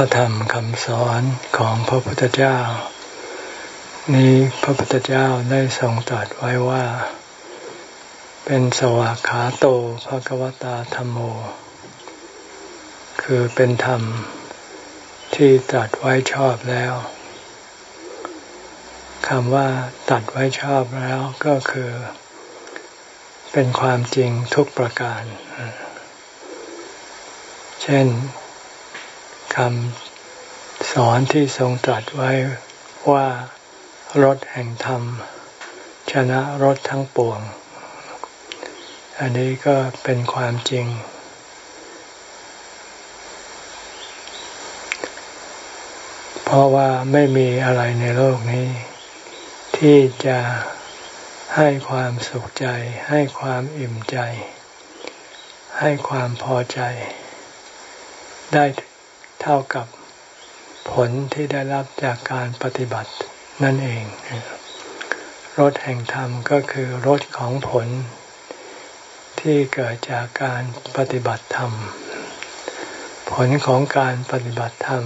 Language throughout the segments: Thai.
พระธรรมคำสอนของพระพุทธเจ้า นี้พระพุทธเจ้าได้ทรงตรัสไว้ว่า เป็นสวากขาโตภะกวตาธรรมโม คือเป็นธรรมที่ตรัสไว้ชอบแล้วคำว่าตัดไว้ชอบแล้วก็คือ เป็นความจริงทุกประการ เช่น คำสอนที่ทรงตรัสไว้ว่ารถแห่งธรรม ชนะรถทั้งปวง อันนี้ก็เป็นความจริง เพราะว่าไม่มีอะไรในโลกนี้ ที่จะให้ความสุขใจ ให้ความอิ่มใจ ให้ความพอใจ ได้ เท่ากับผลที่ได้รับจากการปฏิบัตินั่นเองรถแห่งธรรมก็คือรถของผล ที่เกิดจากการปฏิบัติธรรม ผลของการปฏิบัติธรรม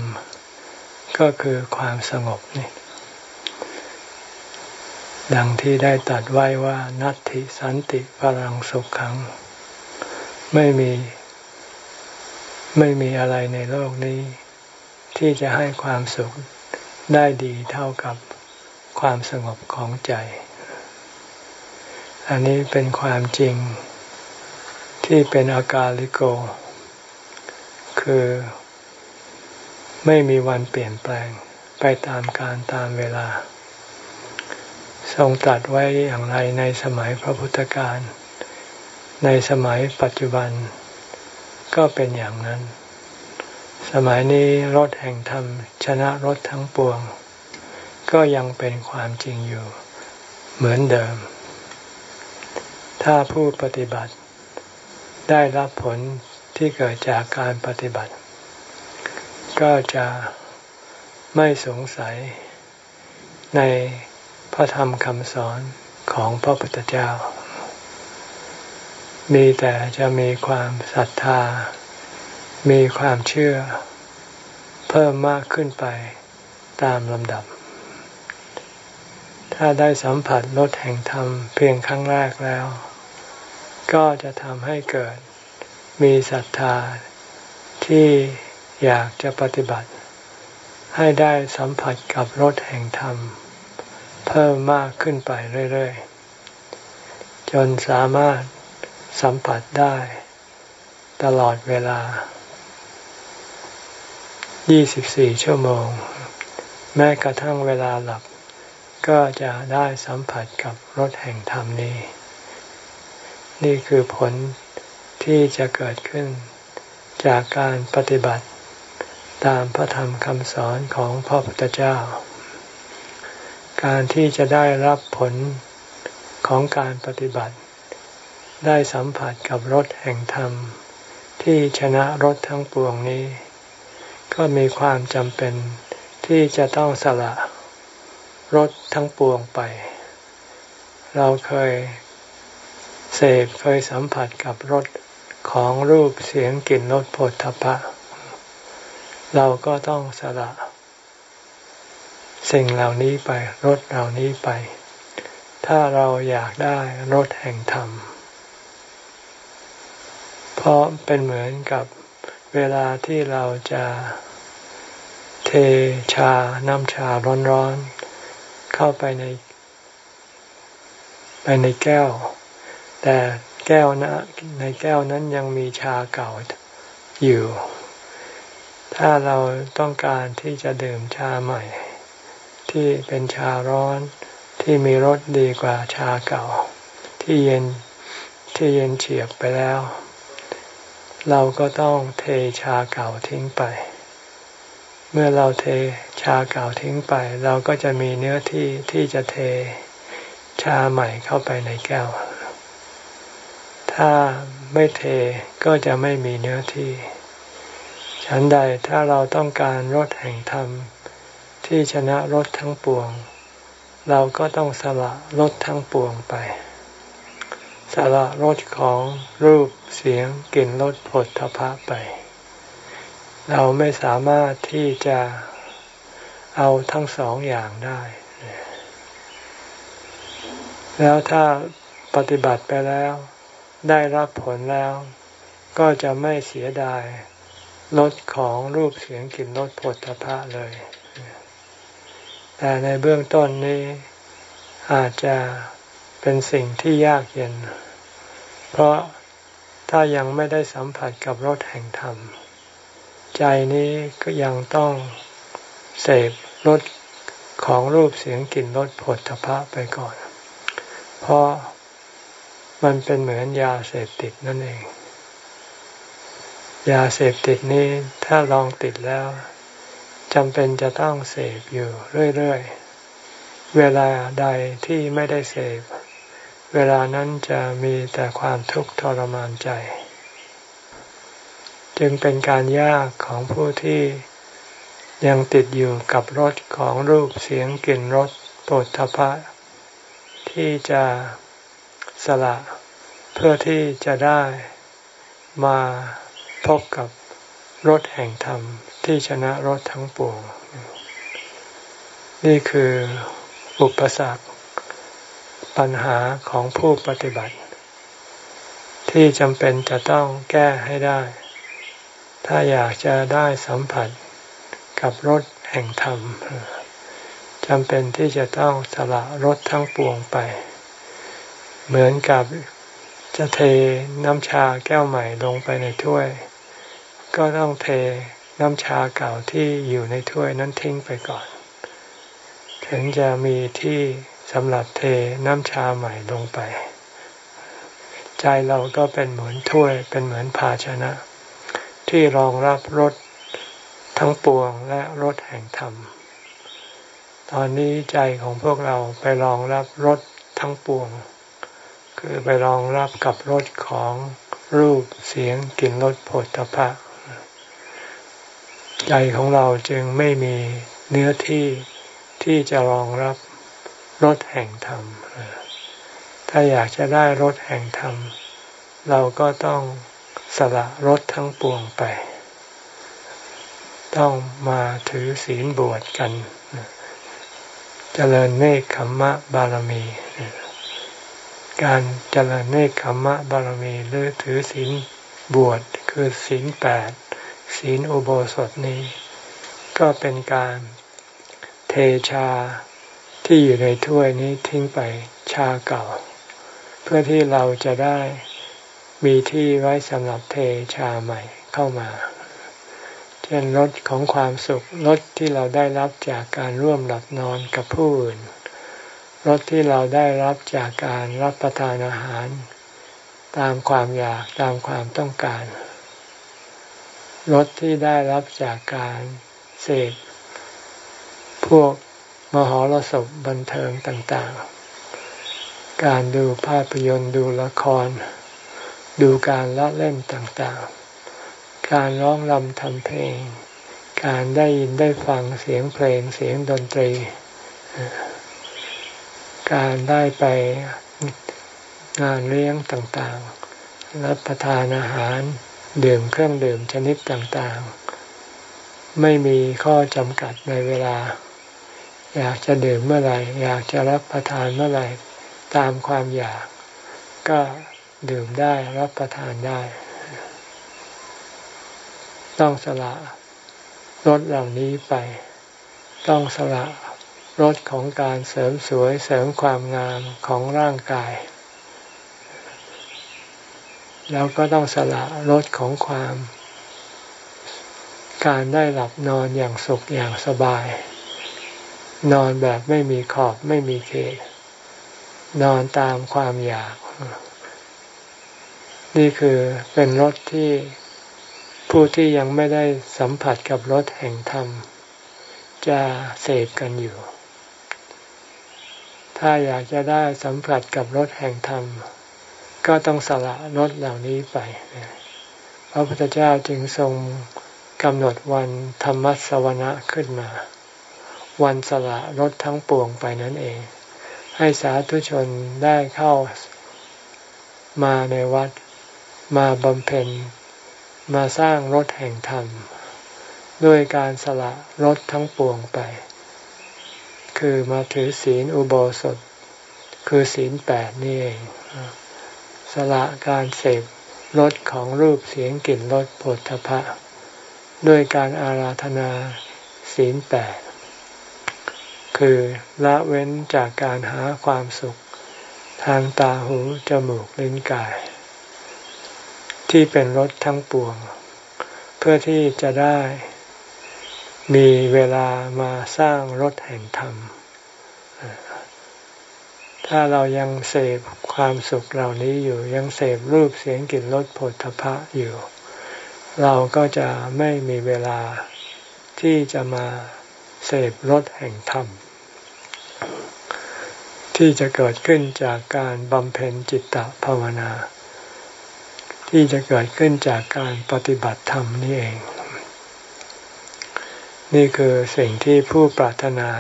ก็คือความสงบนี่ดังที่ได้ตัดไว้ว่านัตติสันติพลังสุขขัง ไม่มี ไม่มีอะไรในโลกนี้ ที่จะให้ความสุขได้ดีเท่ากับความสงบของใจ อันนี้เป็นความจริงที่เป็นอากาลิโก คือไม่มีวันเปลี่ยนแปลงไปตามการตามเวลา ทรงตรัสไว้อย่างไรในสมัยพระพุทธการ ในสมัยปัจจุบัน ก็เป็นอย่างนั้น สมัยนี้รถแห่งธรรม ชนะรถทั้งปวง ก็ยังเป็นความจริงอยู่ เหมือนเดิม ถ้าผู้ปฏิบัติ ได้รับผลที่เกิดจากการปฏิบัติ ก็จะไม่สงสัยในพระธรรมคำสอนของพระพุทธเจ้า มีแต่จะมีความศรัทธา มีความเชื่อ เพิ่มมากขึ้นไปตามลำดับ ถ้าได้สัมผัสรสแห่งธรรมเพียงครั้งแรกแล้ว ก็จะทำให้เกิด มีศรัทธาที่อยากจะปฏิบัติ ให้ได้สัมผัสกับรสแห่งธรรม เพิ่มมากขึ้นไปเรื่อย ๆ จนสามารถ สัมผัสได้ ตลอดเวลา 24 ชั่วโมง แม้กระทั่งเวลาหลับ ก็จะได้สัมผัสกับรถแห่งธรรมนี้ นี่คือผลที่จะเกิดขึ้น จากการปฏิบัติ ตามพระธรรมคำสอนของพระพุทธเจ้า การที่จะได้รับผลของการปฏิบัติ ได้สัมผัสกับรถแห่งธรรม ที่ชนะรถทั้งปวงนี้ ก็มีความจำเป็นที่จะต้องสละรถทั้งปวงไป เราเคยเสพเคยสัมผัสกับรถของรูปเสียงกลิ่นรสผลทพะ เราก็ต้องสละ สิ่งเหล่านี้ไปรถเหล่านี้ไป ถ้าเราอยากได้รถแห่งธรรม เพราะเป็นเหมือนกับเวลาที่เราจะเทชาน้ำชาร้อนๆ เข้าไปใน ไปในแก้ว แต่แก้วนะในแก้วนั้นยังมีชาเก่าอยู่ ถ้าเราต้องการที่จะดื่มชาใหม่ ที่เป็นชาร้อนที่มีรสดีกว่าชาเก่า ที่เย็นที่เย็นเฉียบไปแล้ว เราก็ต้องเทชาเก่าทิ้งไป เมื่อเราเทชาเก่าทิ้งไป เราก็จะมีเนื้อที่ที่จะเทชาใหม่เข้าไปในแก้ว ถ้าไม่เทก็จะไม่มีเนื้อที่ ฉันใดถ้าเราต้องการรถแห่งธรรม ที่ชนะรถทั้งปวง เราก็ต้องสละรถทั้งปวงไป สละรสของรูปเสียงกลิ่นรสผลทพะไป เราไม่สามารถที่จะเอาทั้งสองอย่างได้ แล้วถ้าปฏิบัติไปแล้ว ได้รับผลแล้ว ก็จะไม่เสียดายลดของรูปเสียงกลิ่นรสผลทพะเลย แต่ในเบื้องต้นนี้อาจจะ เป็นสิ่งที่ยากเย็น เพราะถ้ายังไม่ได้สัมผัสกับรสแห่งธรรม ใจนี้ก็ยังต้องเสพรสของรูปเสียงกลิ่นรสผลพระไปก่อน เพราะมันเป็นเหมือนยาเสพติดนั่นเอง ยาเสพติดนี้ถ้าลองติดแล้วจำเป็นจะต้องเสพอยู่เรื่อย ๆ เวลาใดที่ไม่ได้เสพ เวลานั้นจะมีแต่ความทุกข์ทรมานใจ จึงเป็นการยากของผู้ที่ยังติดอยู่กับรสของรูปเสียงกลิ่นรสโปรทพะ ที่จะสละเพื่อที่จะได้มาพบกับรถแห่งธรรมที่ชนะรถทั้งปวง นี่คืออุปสรรค ปัญหาของผู้ปฏิบัติ ที่จำเป็นจะต้องแก้ให้ได้ ถ้าอยากจะได้สัมผัสกับรถแห่งธรรมจำเป็นที่จะต้องสละรถทั้งปวงไป เหมือนกับจะเทน้ำชาแก้วใหม่ลงไปในถ้วย ก็ต้องเทน้ำชาเก่าที่อยู่ในถ้วยนั้นทิ้งไปก่อน ถึงจะมีที่ สำหรับเทน้ำชาใหม่ลงไป ใจเราก็เป็นเหมือนถ้วยเป็นเหมือนภาชนะ ที่รองรับรสทั้งปวงและรสแห่งธรรม ตอนนี้ใจของพวกเราไปรองรับรสทั้งปวง คือไปรองรับกับรสของรูปเสียงกลิ่นรสผลตภะใจของเราจึงไม่มีเนื้อที่ที่จะรองรับ รสแห่งธรรม ถ้าอยากจะได้รสแห่งธรรม เราก็ต้องสละรสทั้งปวงไป ต้องมาถือศีลบวชกัน เจริญเนคขมมะบารมี การเจริญเนคขมมะบารมีหรือถือศีลบวชคือศีลแปดศีลอุโบสถนี้ ก็เป็นการเทชา ที่อยู่ในถ้วยนี้ทิ้งไปชาเก่า เพื่อที่เราจะได้มีที่ไว้สำหรับเทชาใหม่เข้ามา เช่นรสของความสุขรสที่เราได้รับจากการร่วมหลับนอนกับผู้อื่นรสที่เราได้รับจากการรับประทานอาหาร ตามความอยากตามความต้องการรสที่ได้รับจากการเสพพวก มหรสพบันเทิงต่างๆ การดูภาพยนตร์ดูละคร ดูการละเล่นต่างๆ การร้องรำทำเพลง การได้ยินได้ฟังเสียงเพลงเสียงดนตรี การได้ไปงานเลี้ยงต่างๆ รับประทานอาหารดื่มเครื่องดื่มชนิดต่างๆ ไม่มีข้อจำกัดในเวลา อยากจะดื่มเมื่อไหร่อยากจะรับประทานเมื่อไหร่ตามความอยาก ก็ดื่มได้รับประทานได้ ต้องสละรสเหล่านี้ไป ต้องสละรสของการเสริมสวยเสริมความงามของร่างกาย แล้วก็ต้องสละรสของความ การได้หลับนอนอย่างสุขอย่างสบาย นอนแบบไม่มีขอบไม่มีเขต นอนตามความอยาก นี่คือเป็นรสที่ผู้ที่ยังไม่ได้สัมผัสกับรสแห่งธรรม จะเสพกันอยู่ ถ้าอยากจะได้สัมผัสกับรสแห่งธรรม ก็ต้องสละรถเหล่านี้ไปพระพุทธเจ้าจึงทรงกำหนดวันธรรมสวนะขึ้นมา วันสละรถทั้งปวงไปนั่นเอง ให้สาธุชนได้เข้ามาในวัด มาบำเพ็ญ มาสร้างรถแห่งธรรม ด้วยการสละรถทั้งปวงไป คือมาถือศีลอุโบสถ คือศีลแปดนี่เองสละการเสพรสของรูปเสียงกลิ่นรสผลทพะ ด้วยการอาราธนาศีลแปด คือละเว้นจากการหาความสุข ทางตาหูจมูกลิ้นกาย ที่เป็นรสทั้งปวง เพื่อที่จะได้ มีเวลามาสร้างรถแห่งธรรม ถ้าเรายังเสพความสุขเหล่านี้อยู่ยังเสพรูปเสียงกลิ่นรสผลทพะอยู่ เราก็จะไม่มีเวลาที่จะมาเสพรถแห่งธรรม ที่จะเกิดขึ้นจากการบำเพ็ญจิตตภาวนา ที่จะเกิดขึ้นจากการปฏิบัติธรรมนี่เอง นี่คือสิ่งที่ผู้ปรารถนา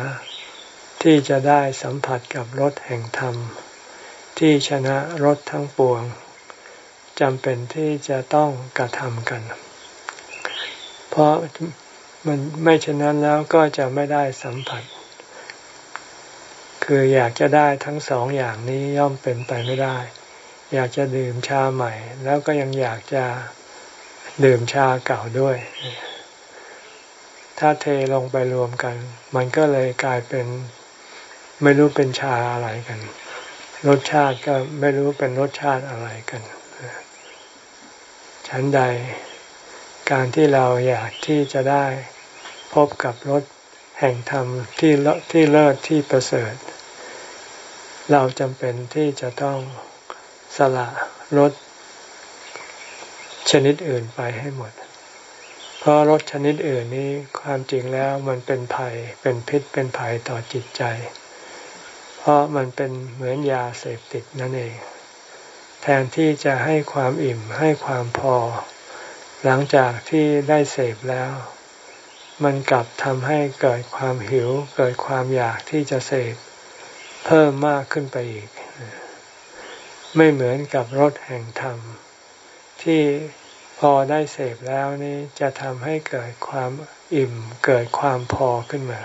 ที่จะได้สัมผัสกับรถแห่งธรรม ที่ชนะรถทั้งปวงจำเป็นที่จะต้องกระทำกัน เพราะมันไม่เช่นนั้นแล้วก็จะไม่ได้สัมผัส คืออยากจะได้ทั้งสองอย่างนี้ย่อมเป็นไปไม่ได้ อยากจะดื่มชาใหม่ แล้วก็ยังอยากจะดื่มชาเก่าด้วย ถ้าเทลงไปรวมกัน มันก็เลยกลายเป็นไม่รู้เป็นชาอะไรกัน รสชาติก็ไม่รู้เป็นรสชาติอะไรกันฉันใด การที่เราอยากที่จะได้พบกับรสแห่งธรรมที่ที่เลิศที่ประเสริฐ เราจำเป็นที่จะต้องสละรสชนิดอื่นไปให้หมด เพราะรสชนิดอื่นนี้ความจริงแล้วมันเป็นภัยเป็นพิษเป็นภัยต่อจิตใจ เพราะมันเป็นเหมือนยาเสพติดนั่นเอง แทนที่จะให้ความอิ่มให้ความพอ หลังจากที่ได้เสพแล้ว มันกลับทำให้เกิดความหิว เกิดความอยากที่จะเสพ เพิ่มมากขึ้นไปอีก ไม่เหมือนกับรสแห่งธรรม ที่พอได้เสพแล้วนี่จะทำให้เกิดความอิ่มเกิดความพอขึ้นมา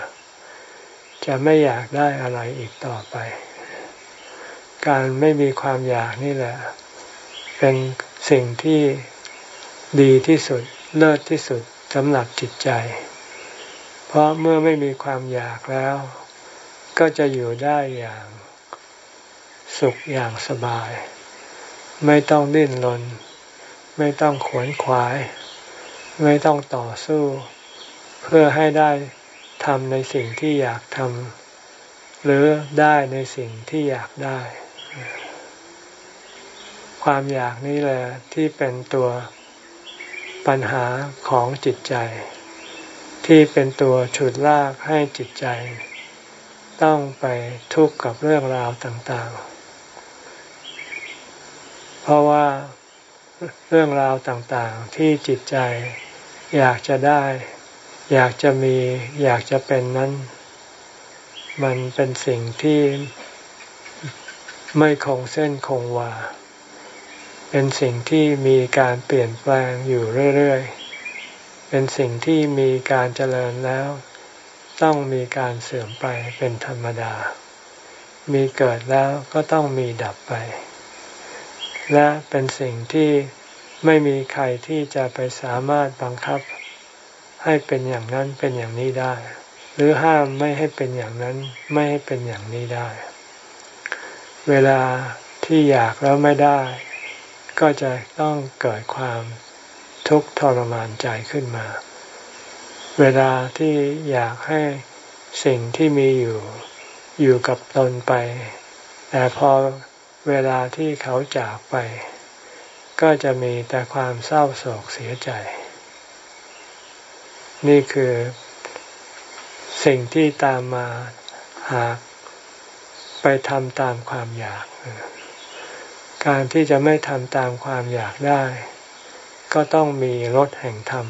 จะไม่อยากได้อะไรอีกต่อไป การไม่มีความอยากนี่แหละ เป็นสิ่งที่ดีที่สุดเลิศที่สุดสำหรับจิตใจ เพราะเมื่อไม่มีความอยากแล้ว ก็จะอยู่ได้อย่าง สุขอย่างสบาย ไม่ต้องดิ้นรนไม่ต้องขวนขวาย ไม่ต้องต่อสู้ เพื่อให้ได้ทำในสิ่งที่อยากทำหรือได้ในสิ่งที่อยากได้ ความอยากนี่แหละที่เป็นตัวปัญหาของจิตใจ ที่เป็นตัวฉุดลากให้จิตใจ ต้องไปทุกข์กับเรื่องราวต่างๆ เพราะว่าเรื่องราวต่างๆ ที่จิตใจอยากจะได้ อยากจะมี อยากจะเป็นนั้น มันเป็นสิ่งที่ไม่คงเส้นคงวา เป็นสิ่งที่มีการเปลี่ยนแปลงอยู่เรื่อยๆ เป็นสิ่งที่มีการเจริญแล้ว ต้องมีการเสื่อมไปเป็นธรรมดา มีเกิดแล้วก็ต้องมีดับไป และเป็นสิ่งที่ไม่มีใครที่จะไปสามารถบังคับ ให้เป็นอย่างนั้นเป็นอย่างนี้ได้ หรือห้ามไม่ให้เป็นอย่างนั้นไม่ให้เป็นอย่างนี้ได้ เวลาที่อยากแล้วไม่ได้ ก็จะต้องเกิดความทุกข์ทรมานใจขึ้นมา เวลาที่อยากให้สิ่งที่มีอยู่อยู่กับตนไป แต่พอเวลาที่เขาจากไป ก็จะมีแต่ความเศร้าโศกเสียใจ นี่คือสิ่งที่ตามมาหากไปทำตามความอยาก การที่จะไม่ทำตามความอยากได้ ก็ต้องมีรถแห่งธรรม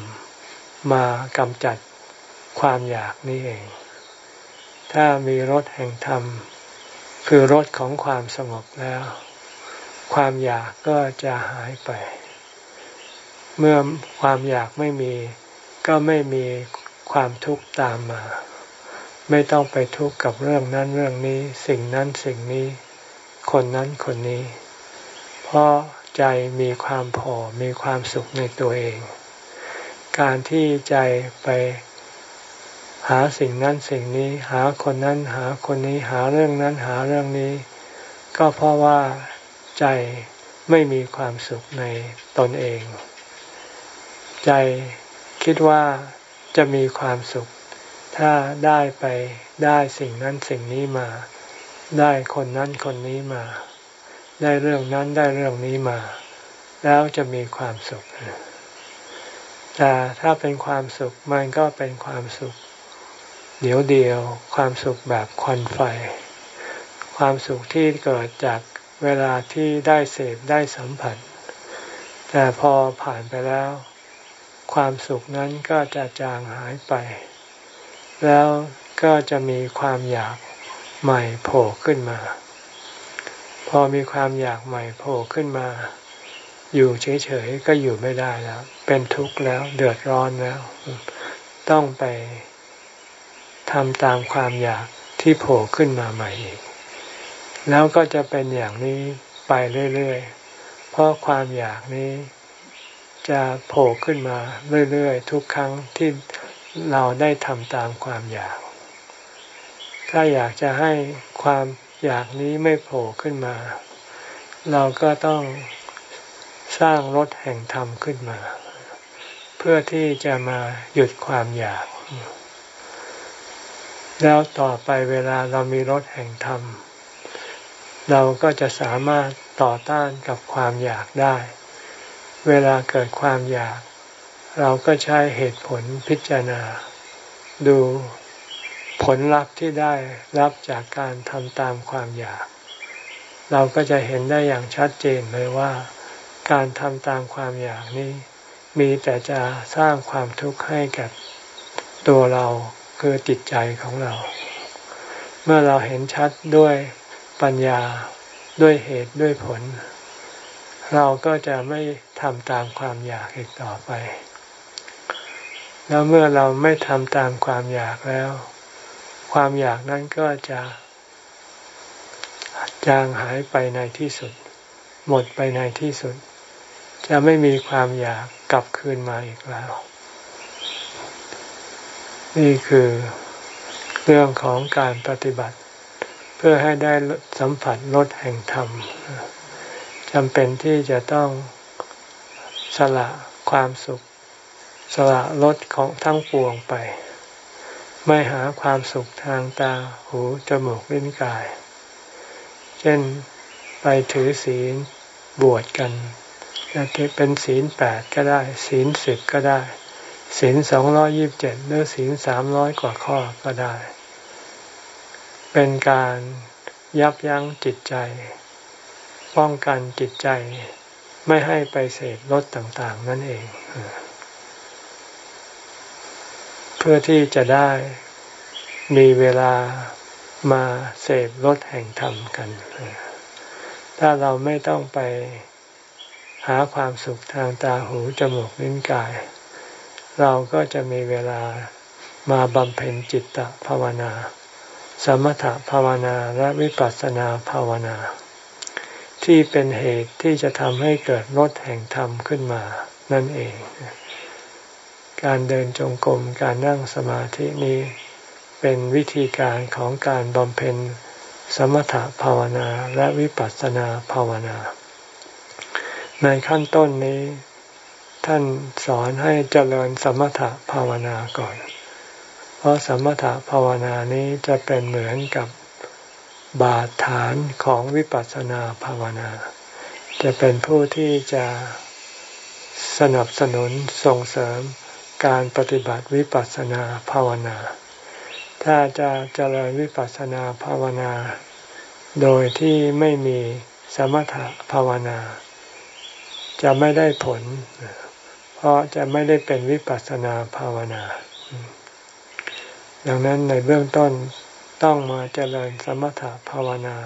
มากำจัดความอยากนี่เอง ถ้ามีรถแห่งธรรม คือรสของความสงบแล้ว ความอยากก็จะหายไป เมื่อความอยากไม่มีก็ไม่มีความทุกข์ตามมา ไม่ต้องไปทุกข์กับเรื่องนั้นเรื่องนี้ สิ่งนั้นสิ่งนี้ คนนั้นคนนี้ เพราะใจมีความพอมีความสุขในตัวเอง การที่ใจไปหาสิ่งนั้นสิ่งนี้ หาคนนั้นหาคนนี้หาเรื่องนั้นหาเรื่องนี้ ก็เพราะว่าใจไม่มีความสุขในตนเอง ใจคิดว่าจะมีความสุข ถ้าได้ไปได้สิ่งนั้นสิ่งนี้มา ได้คนนั้นคนนี้มา ได้เรื่องนั้นได้เรื่องนี้มา แล้วจะมีความสุข แต่ถ้าเป็นความสุขมันก็เป็นความสุข เดี๋ยวเดียวความสุขแบบควันไฟ ความสุขที่เกิดจากเวลาที่ได้เสพได้สัมผัส แต่พอผ่านไปแล้ว ความสุขนั้นก็จะจางหายไป แล้วก็จะมีความอยากใหม่โผล่ขึ้นมา พอมีความอยากใหม่โผล่ขึ้นมา อยู่เฉยๆก็อยู่ไม่ได้แล้ว เป็นทุกข์แล้ว เดือดร้อนแล้ว ต้องไปทำตามความอยากที่โผล่ขึ้นมาใหม่อีก แล้วก็จะเป็นอย่างนี้ไปเรื่อยๆ เพราะความอยากนี้จะโผล่ขึ้นมาเรื่อยๆ ทุกครั้งที่เราได้ทำตามความอยาก ถ้าอยากจะให้ความอยากนี้ไม่โผล่ขึ้นมา เราก็ต้องสร้างรถแห่งธรรมขึ้นมา เพื่อที่จะมาหยุดความอยาก แล้วต่อไปเวลาเรามีรถแห่งธรรม เราก็จะสามารถต่อต้านกับความอยากได้ เวลาเกิดความอยาก เราก็ใช้เหตุผลพิจารณา ดูผลลัพธ์ที่ได้รับจากการทำตามความอยาก เราก็จะเห็นได้อย่างชัดเจนเลยว่า การทำตามความอยากนี้ มีแต่จะสร้างความทุกข์ให้กับตัวเราคือจิตใจของเรา เมื่อเราเห็นชัดด้วยปัญญาด้วยเหตุด้วยผล เราก็จะไม่ทำตามความอยากอีกต่อไป แล้วเมื่อเราไม่ทำตามความอยากแล้ว ความอยากนั้นก็จะจางหายไปในที่สุด หมดไปในที่สุด จะไม่มีความอยาก กลับคืนมาอีกแล้ว นี่คือเรื่องของการปฏิบัติ เพื่อให้ได้สัมผัสรสแห่งธรรมจำเป็นที่จะต้องสละความสุข สละรสของทั้งปวงไป ไม่หาความสุขทางตาหูจมูกลิ้นกาย เช่นไปถือศีลบวชกัน จะเป็นศีลแปดก็ได้ ศีลสิบก็ได้ ศีลสองร้อยิบเจ็ดหรือศีลสามร้อยกว่าข้อก็ได้ เป็นการยับยั้งจิตใจ ป้องกันจิตใจไม่ให้ไปเสพรสต่างๆ นั่นเอง เพื่อที่จะได้มีเวลามาเสพรสแห่งธรรมกัน ถ้าเราไม่ต้องไป หาความสุขทางตาหูจมูกลิ้นกาย เราก็จะมีเวลามาบำเพ็ญจิตตภาวนา สมถภาวนาและวิปัสสนาภาวนา ที่เป็นเหตุที่จะทำให้เกิดรถแห่งธรรมขึ้นมา นั่นเอง การเดินจงกรมการนั่งสมาธินี้เป็นวิธีการของการบำเพ็ญสมถภาวนาและวิปัสสนาภาวนา ในขั้นต้นนี้ ท่านสอนให้เจริญสมถภาวนาก่อน เพราะสมถะภาวนานี้จะเป็นเหมือนกับบาดฐานของวิปัสสนาภาวนา จะเป็นผู้ที่จะสนับสนุนส่งเสริมการปฏิบัติวิปัสสนาภาวนา ถ้าจะเจริญวิปัสสนาภาวนา โดยที่ไม่มีสมถะภาวนา จะไม่ได้ผล เพราะจะไม่ได้เป็นวิปัสสนาภาวนา ดังนั้นในเบื้องต้นต้องมาเจริญสมถภาวนา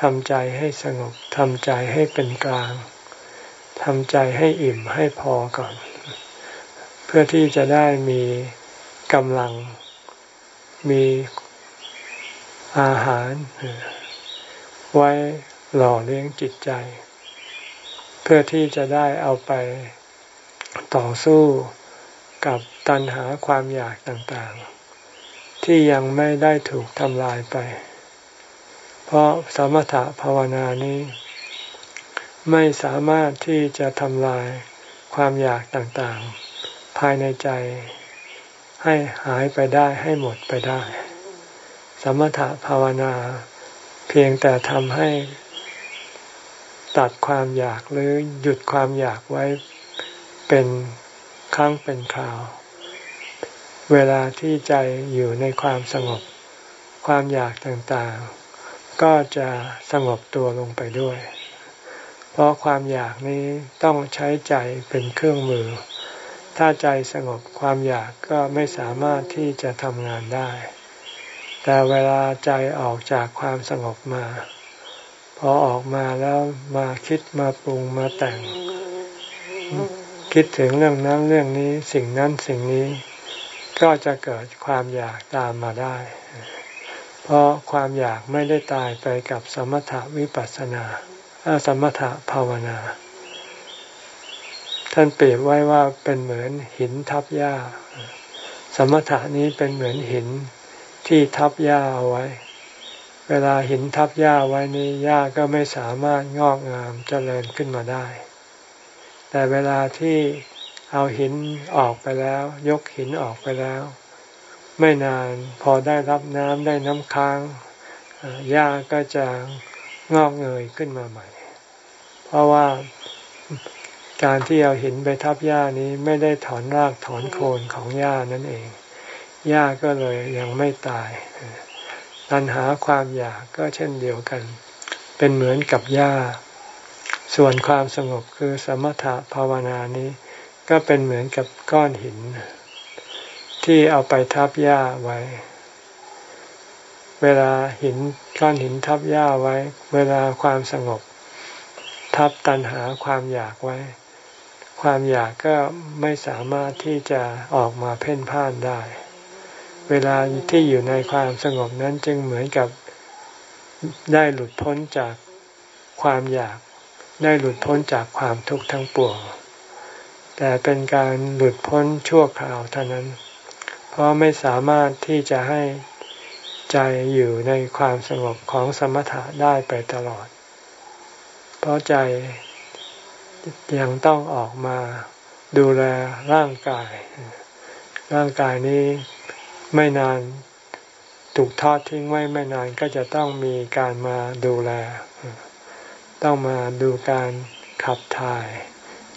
ทำใจให้สงบทำใจให้เป็นกลางทำใจให้อิ่มให้พอก่อน เพื่อที่จะได้มีกำลัง มีอาหาร ไว้หล่อเลี้ยงจิตใจ พื่อที่จะได้เอาไปต่อสู้กับตัณหาความอยากต่างๆ ที่ยังไม่ได้ถูกทำลายไป เพราะสมถะภาวนานี้ ไม่สามารถที่จะทำลายความอยากต่างๆ ภายในใจให้หายไปได้ให้หมดไปได้ สมถะภาวนา เพียงแต่ทำให้ ตัดความอยากหรือหยุดความอยากไว้เป็นครั้งเป็นคราว เวลาที่ใจอยู่ในความสงบ ความอยากต่างๆ ก็จะสงบตัวลงไปด้วย เพราะความอยากนี้ต้องใช้ใจเป็นเครื่องมือ ถ้าใจสงบความอยากก็ไม่สามารถที่จะทำงานได้ แต่เวลาใจออกจากความสงบมา พอออกมาแล้วมาคิดมาปรุงมาแต่ง คิดถึงเรื่องนั้นเรื่องนี้สิ่งนั้นสิ่งนี้ ก็จะเกิดความอยากตามมาได้ เพราะความอยากไม่ได้ตายไปกับสมถวิปัสสนาสมถภาวนา ท่านเปรียบไว้ว่าเป็นเหมือนหินทับหญ้า สมถะนี้เป็นเหมือนหินที่ทับหญ้าเอาไว้ เวลาหินทับหญ้าไว้นี้หญ้าก็ไม่สามารถงอกงามเจริญขึ้นมาได้ แต่เวลาที่เอาหินออกไปแล้ว ยกหินออกไปแล้ว ไม่นานพอได้รับน้ำได้น้ำค้างหญ้าก็จะงอกเงยขึ้นมาใหม่ เพราะว่าการที่เอาหินไปทับหญ้านี้ไม่ได้ถอนรากถอนโคนของหญ้านั่นเองหญ้าก็เลยยังไม่ตาย ตัณหาความอยากก็เช่นเดียวกัน เป็นเหมือนกับหญ้า ส่วนความสงบคือสมถะภาวนานี้ ก็เป็นเหมือนกับก้อนหิน ที่เอาไปทับหญ้าไว้ เวลาหินก้อนหินทับหญ้าไว้ เวลาความสงบ ทับตันหาความอยากไว้ ความอยากก็ไม่สามารถที่จะออกมาเพ่นพ่านได้ เวลาที่อยู่ในความสงบนั้นจึงเหมือนกับได้หลุดพ้นจากความอยาก ได้หลุดพ้นจากความทุกข์ทั้งปวง แต่เป็นการหลุดพ้นชั่วคราวเท่านั้น เพราะไม่สามารถที่จะให้ใจอยู่ในความสงบของสมถะได้ไปตลอด เพราะใจยังต้องออกมาดูแลร่างกาย ร่างกายนี้ ไม่นานถูกทอดทิ้งไว้ไม่นานก็จะต้องมีการมาดูแล ต้องมาดูการขับถ่าย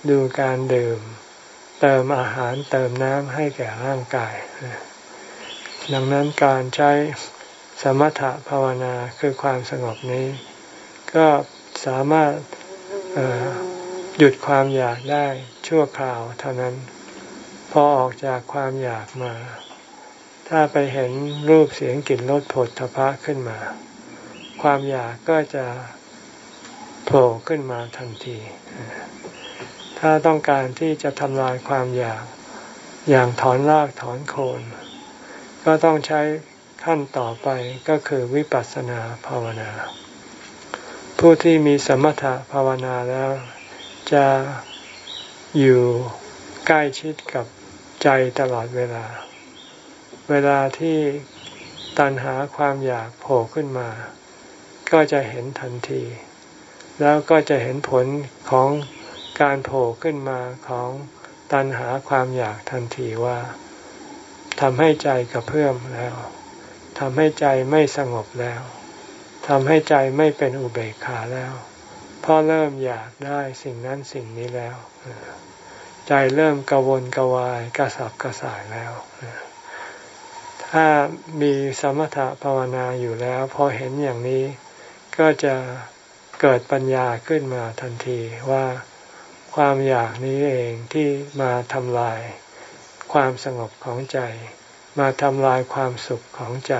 ดูการดื่ม เติมอาหารเติมน้ำให้แก่ร่างกาย ดังนั้นการใช้สมถะภาวนาคือความสงบนี้ ก็สามารถหยุดความอยากได้ชั่วคราวเท่านั้น พอออกจากความอยากมา ถ้าไปเห็นรูปเสียงกลิ่นรสผลทพะขึ้นมา ความอยากก็จะโผล่ขึ้นมาทันที ถ้าต้องการที่จะทำลายความอยากอย่างถอนรากถอนโคน ก็ต้องใช้ขั้นต่อไปก็คือวิปัสสนาภาวนา ผู้ที่มีสมถะภาวนาแล้ว จะอยู่ใกล้ชิดกับใจตลอดเวลา เวลาที่ตัณหาความอยากโผล่ขึ้นมา ก็จะเห็นทันที แล้วก็จะเห็นผลของการโผล่ขึ้นมาของตัณหาความอยากทันทีว่าทำให้ใจกระเพื่อมแล้วทำให้ใจไม่สงบแล้วทำให้ใจไม่เป็นอุเบกขาแล้วเพราะเริ่มอยากได้สิ่งนั้นสิ่งนี้แล้ว ใจเริ่มกระวนกระวายกระสับกระส่ายแล้ว ถ้ามีสมถะภาวนาอยู่แล้ว พอเห็นอย่างนี้ก็จะเกิดปัญญาขึ้นมาทันทีว่าความอยากนี้เองที่มาทำลาย ความสงบของใจ มาทำลายความสุขของใจ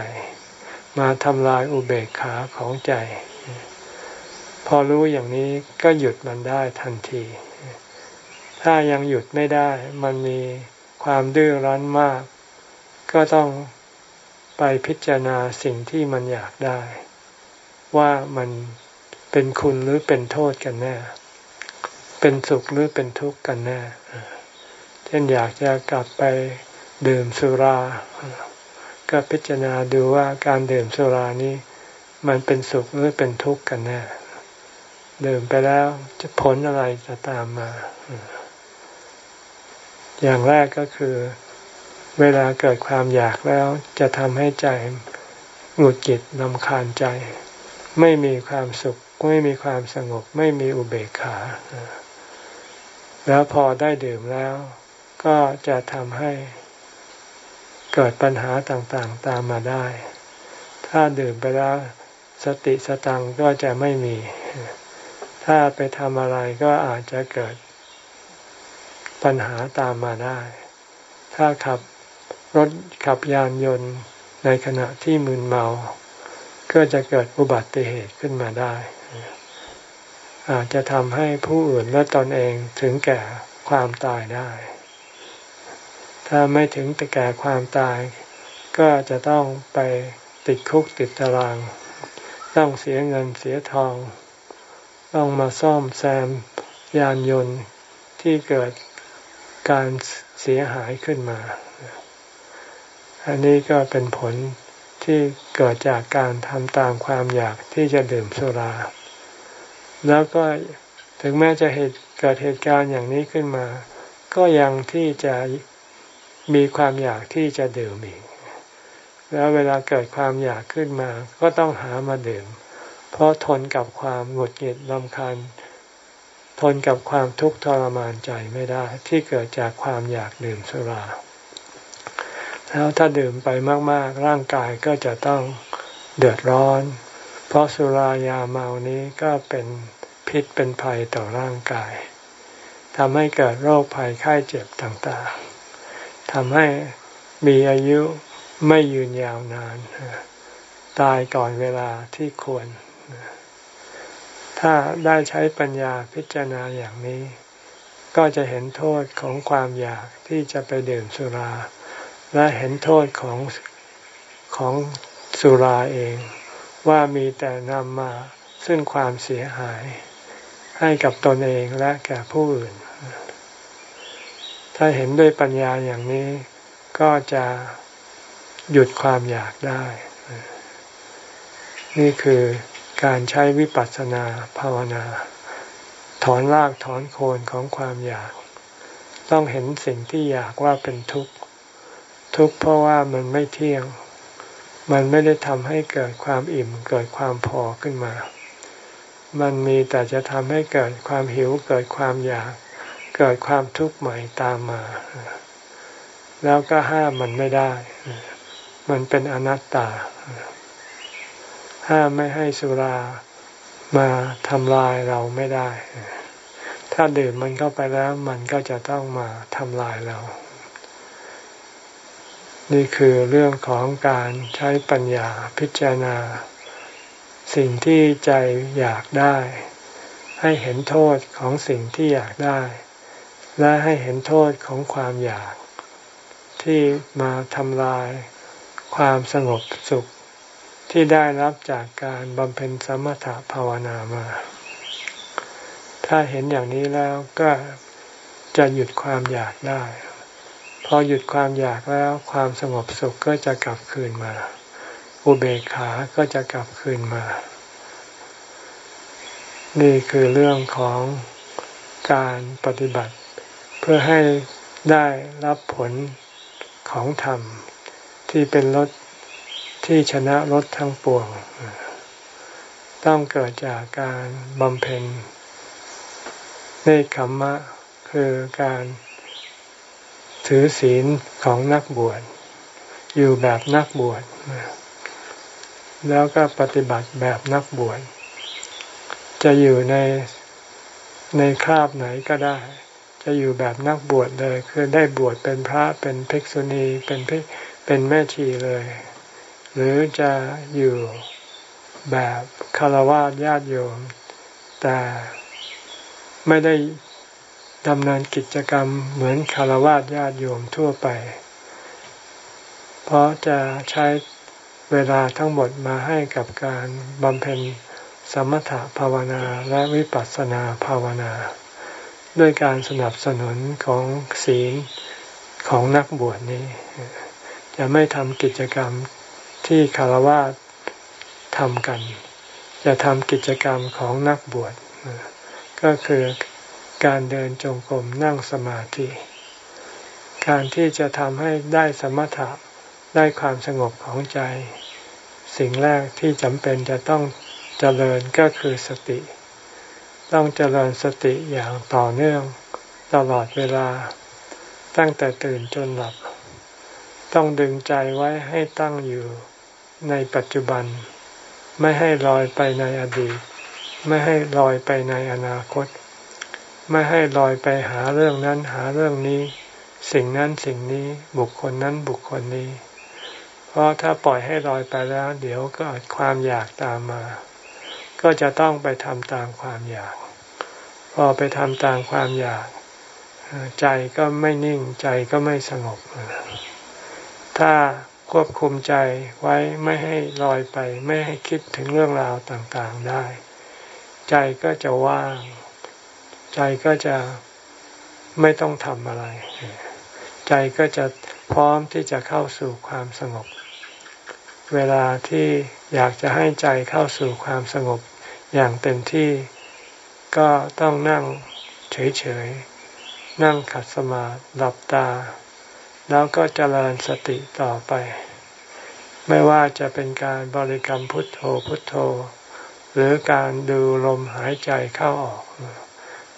มาทำลายอุเบกขาของใจ พอรู้อย่างนี้ก็หยุดมันได้ทันที ถ้ายังหยุดไม่ได้ มันมีความดื้อรั้นมาก ก็ต้อง ไปพิจารณาสิ่งที่มันอยากได้ ว่ามันเป็นคุณหรือเป็นโทษกันแน่ เป็นสุขหรือเป็นทุกข์กันแน่ เช่นอยากจะกลับไปดื่มสุรา ก็พิจารณาดูว่าการดื่มสุรานี้ มันเป็นสุขหรือเป็นทุกข์กันแน่ ดื่มไปแล้วจะผลอะไรจะตามมา อย่างแรกก็คือ เวลาเกิดความอยากแล้วจะทำให้ใจหงุดหงิดลำคาญใจ ไม่มีความสุข ไม่มีความสงบ ไม่มีอุเบกขา แล้วพอได้ดื่มแล้ว ก็จะทำให้เกิดปัญหาต่างๆตามมาได้ ถ้าดื่มไปแล้วสติสตังก็จะไม่มี ถ้าไปทำอะไรก็อาจจะเกิดปัญหาตามมาได้ ถ้าขับ รถขับยานยนต์ในขณะที่มึนเมา ก็จะเกิดอุบัติเหตุขึ้นมาได้ อาจจะทำให้ผู้อื่นและตนเองถึงแก่ความตายได้ ถ้าไม่ถึงแต่แก่ความตาย ก็จะต้องไปติดคุกติดตาราง ต้องเสียเงินเสียทอง ต้องมาซ่อมแซมยานยนต์ที่เกิดการเสียหายขึ้นมา อันนี้ก็เป็นผลที่เกิดจากการทำตามความอยากที่จะดื่มสุรา แล้วก็ถึงแม้จะเหตุเกิดเหตุการณ์อย่างนี้ขึ้นมา ก็ยังที่จะมีความอยากที่จะดื่มอีก แล้วเวลาเกิดความอยากขึ้นมา ก็ต้องหามาดื่ม เพราะทนกับความหงุดหงิดลำคาญ ทนกับความทุกข์ทรมานใจไม่ได้ ที่เกิดจากความอยากดื่มสุรา แล้วถ้าดื่มไปมาก ๆ ร่างกายก็จะต้องเดือดร้อน เพราะสุรายาเมานี้ก็เป็นพิษเป็นภัยต่อร่างกายทำให้เกิดโรคภัยไข้เจ็บต่างๆทำให้มีอายุไม่ยืนยาวนาน ตายก่อนเวลาที่ควร ถ้าได้ใช้ปัญญาพิจารณาอย่างนี้ ก็จะเห็นโทษของความอยากที่จะไปดื่มสุรา และเห็นโทษของของสุราเองว่ามีแต่นำมาซึ่งความเสียหายให้กับตนเองและแก่ผู้อื่น ถ้าเห็นด้วยปัญญาอย่างนี้ก็จะหยุดความอยากได้ นี่คือการใช้วิปัสสนาภาวนา ถอนรากถอนโคนของความอยาก ต้องเห็นสิ่งที่อยากว่าเป็นทุกข์ ทุกข์เพราะว่ามันไม่เที่ยง มันไม่ได้ทำให้เกิดความอิ่มเกิดความพอขึ้นมา มันมีแต่จะทำให้เกิดความหิวเกิดความอยาก เกิดความทุกข์ใหม่ตามมา แล้วก็ห้ามมันไม่ได้ มันเป็นอนัตตา ห้ามไม่ให้สุรามาทำลายเราไม่ได้ ถ้าดื่มมันเข้าไปแล้ว มันก็จะต้องมาทำลายเรา นี่คือเรื่องของการใช้ปัญญาพิจารณา สิ่งที่ใจอยากได้ ให้เห็นโทษของสิ่งที่อยากได้ และให้เห็นโทษของความอยาก ที่มาทำลายความสงบสุขที่ได้รับจากการบำเพ็ญสมถะภาวนามา ถ้าเห็นอย่างนี้แล้วก็จะหยุดความอยากได้ อหยุดความอยากแล้วความสงบสุขก็จะกลับคืนมา อุเบกขาก็จะกลับคืนมา นี่คือเรื่องของการปฏิบัติ เพื่อให้ได้รับผลของธรรม ที่เป็นรสที่ชนะรถทั้งปวง ต้องเกิดจากการบำเพ็ญเนคขมมะ คือการ ถือศีลของนักบวช อยู่แบบนักบวช แล้วก็ปฏิบัติแบบนักบวช จะอยู่ในในคราบไหนก็ได้ จะอยู่แบบนักบวชเลย คือได้บวชเป็นพระเป็นภิกษุณีเป็นเป็นแม่ชีเลย หรือจะอยู่แบบคารวะญาติโยม แต่ไม่ได้ ดำเนินกิจกรรมเหมือนคารวะญาติโยมทั่วไป เพราะจะใช้เวลาทั้งหมดมาให้กับการบำเพ็ญสมถภาวนาและวิปัสสนาภาวนา ด้วยการสนับสนุนของศีลของนักบวชนี้ จะไม่ทำกิจกรรมที่คารวะทำกัน จะทำกิจกรรมของนักบวชก็คือ การเดินจงกรมนั่งสมาธิ การที่จะทำให้ได้สมถะได้ความสงบของใจ สิ่งแรกที่จำเป็นจะต้องเจริญก็คือสติ ต้องเจริญสติอย่างต่อเนื่องตลอดเวลา ตั้งแต่ตื่นจนหลับ ต้องดึงใจไว้ให้ตั้งอยู่ในปัจจุบัน ไม่ให้ลอยไปในอดีต ไม่ให้ลอยไปในอนาคต ไม่ให้ลอยไปหาเรื่องนั้นหาเรื่องนี้ สิ่งนั้นสิ่งนี้บุคคลนั้นบุคคลนี้ เพราะถ้าปล่อยให้ลอยไปแล้ว เดี๋ยวก็ความอยากตามมา ก็จะต้องไปทำตามความอยาก พอไปทำตามความอยาก ใจก็ไม่นิ่งใจก็ไม่สงบ ถ้าควบคุมใจไว้ไม่ให้ลอยไป ไม่ให้คิดถึงเรื่องราวต่างๆได้ ใจก็จะว่าง ใจก็จะไม่ต้องทำอะไร ใจก็จะพร้อมที่จะเข้าสู่ความสงบ เวลาที่อยากจะให้ใจเข้าสู่ความสงบอย่างเต็มที่ก็ต้องนั่งเฉยๆ นั่งขัดสมาธิหลับตา แล้วก็เจริญสติต่อไป ไม่ว่าจะเป็นการบริกรรมพุทโธพุทโธ หรือการดูลมหายใจเข้าออก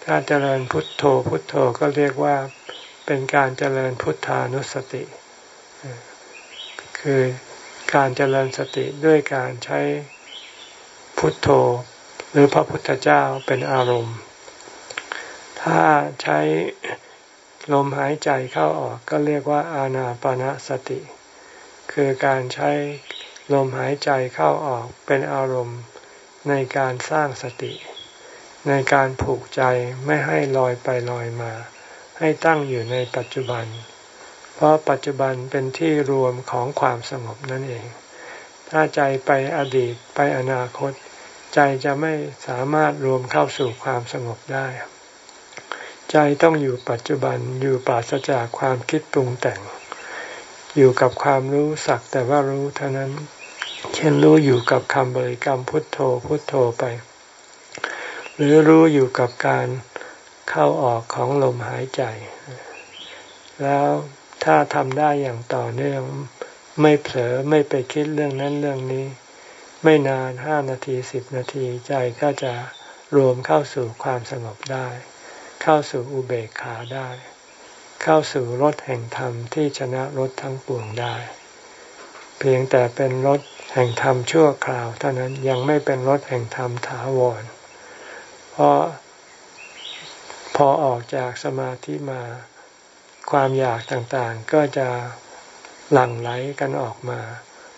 ถ้าเจริญพุทโธพุทโธก็เรียกว่าเป็นการเจริญพุทธานุสติ คือการเจริญสติด้วยการใช้พุทโธ หรือพระพุทธเจ้าเป็นอารมณ์ ถ้าใช้ลมหายใจเข้าออกก็เรียกว่าอานาปนาสติ คือการใช้ลมหายใจเข้าออกเป็นอารมณ์ในการสร้างสติ ในการผูกใจไม่ให้ลอยไปลอยมา ให้ตั้งอยู่ในปัจจุบัน เพราะปัจจุบันเป็นที่รวมของความสงบนั่นเอง ถ้าใจไปอดีตไปอนาคต ใจจะไม่สามารถรวมเข้าสู่ความสงบได้ ใจต้องอยู่ปัจจุบันอยู่ปราศจากความคิดปรุงแต่ง อยู่กับความรู้สักแต่ว่ารู้เท่านั้น เช่นรู้อยู่กับคำบริกรรมพุทโธพุทโธไป หรือรู้อยู่กับการเข้าออกของลมหายใจ แล้วถ้าทำได้อย่างต่อเนื่อง ไม่เผลอไม่ไปคิดเรื่องนั้นเรื่องนี้ ไม่นานห้านาทีสิบนาทีใจก็จะรวมเข้าสู่ความสงบได้ เข้าสู่อุเบกขาได้ เข้าสู่รถแห่งธรรมที่ชนะรถทั้งปวงได้ เพียงแต่เป็นรถแห่งธรรมชั่วคราว เท่านั้นยังไม่เป็นรถแห่งธรรมถาวร เพราะพอออกจากสมาธิมาความอยากต่างๆ ก็จะหลั่งไหลกันออกมา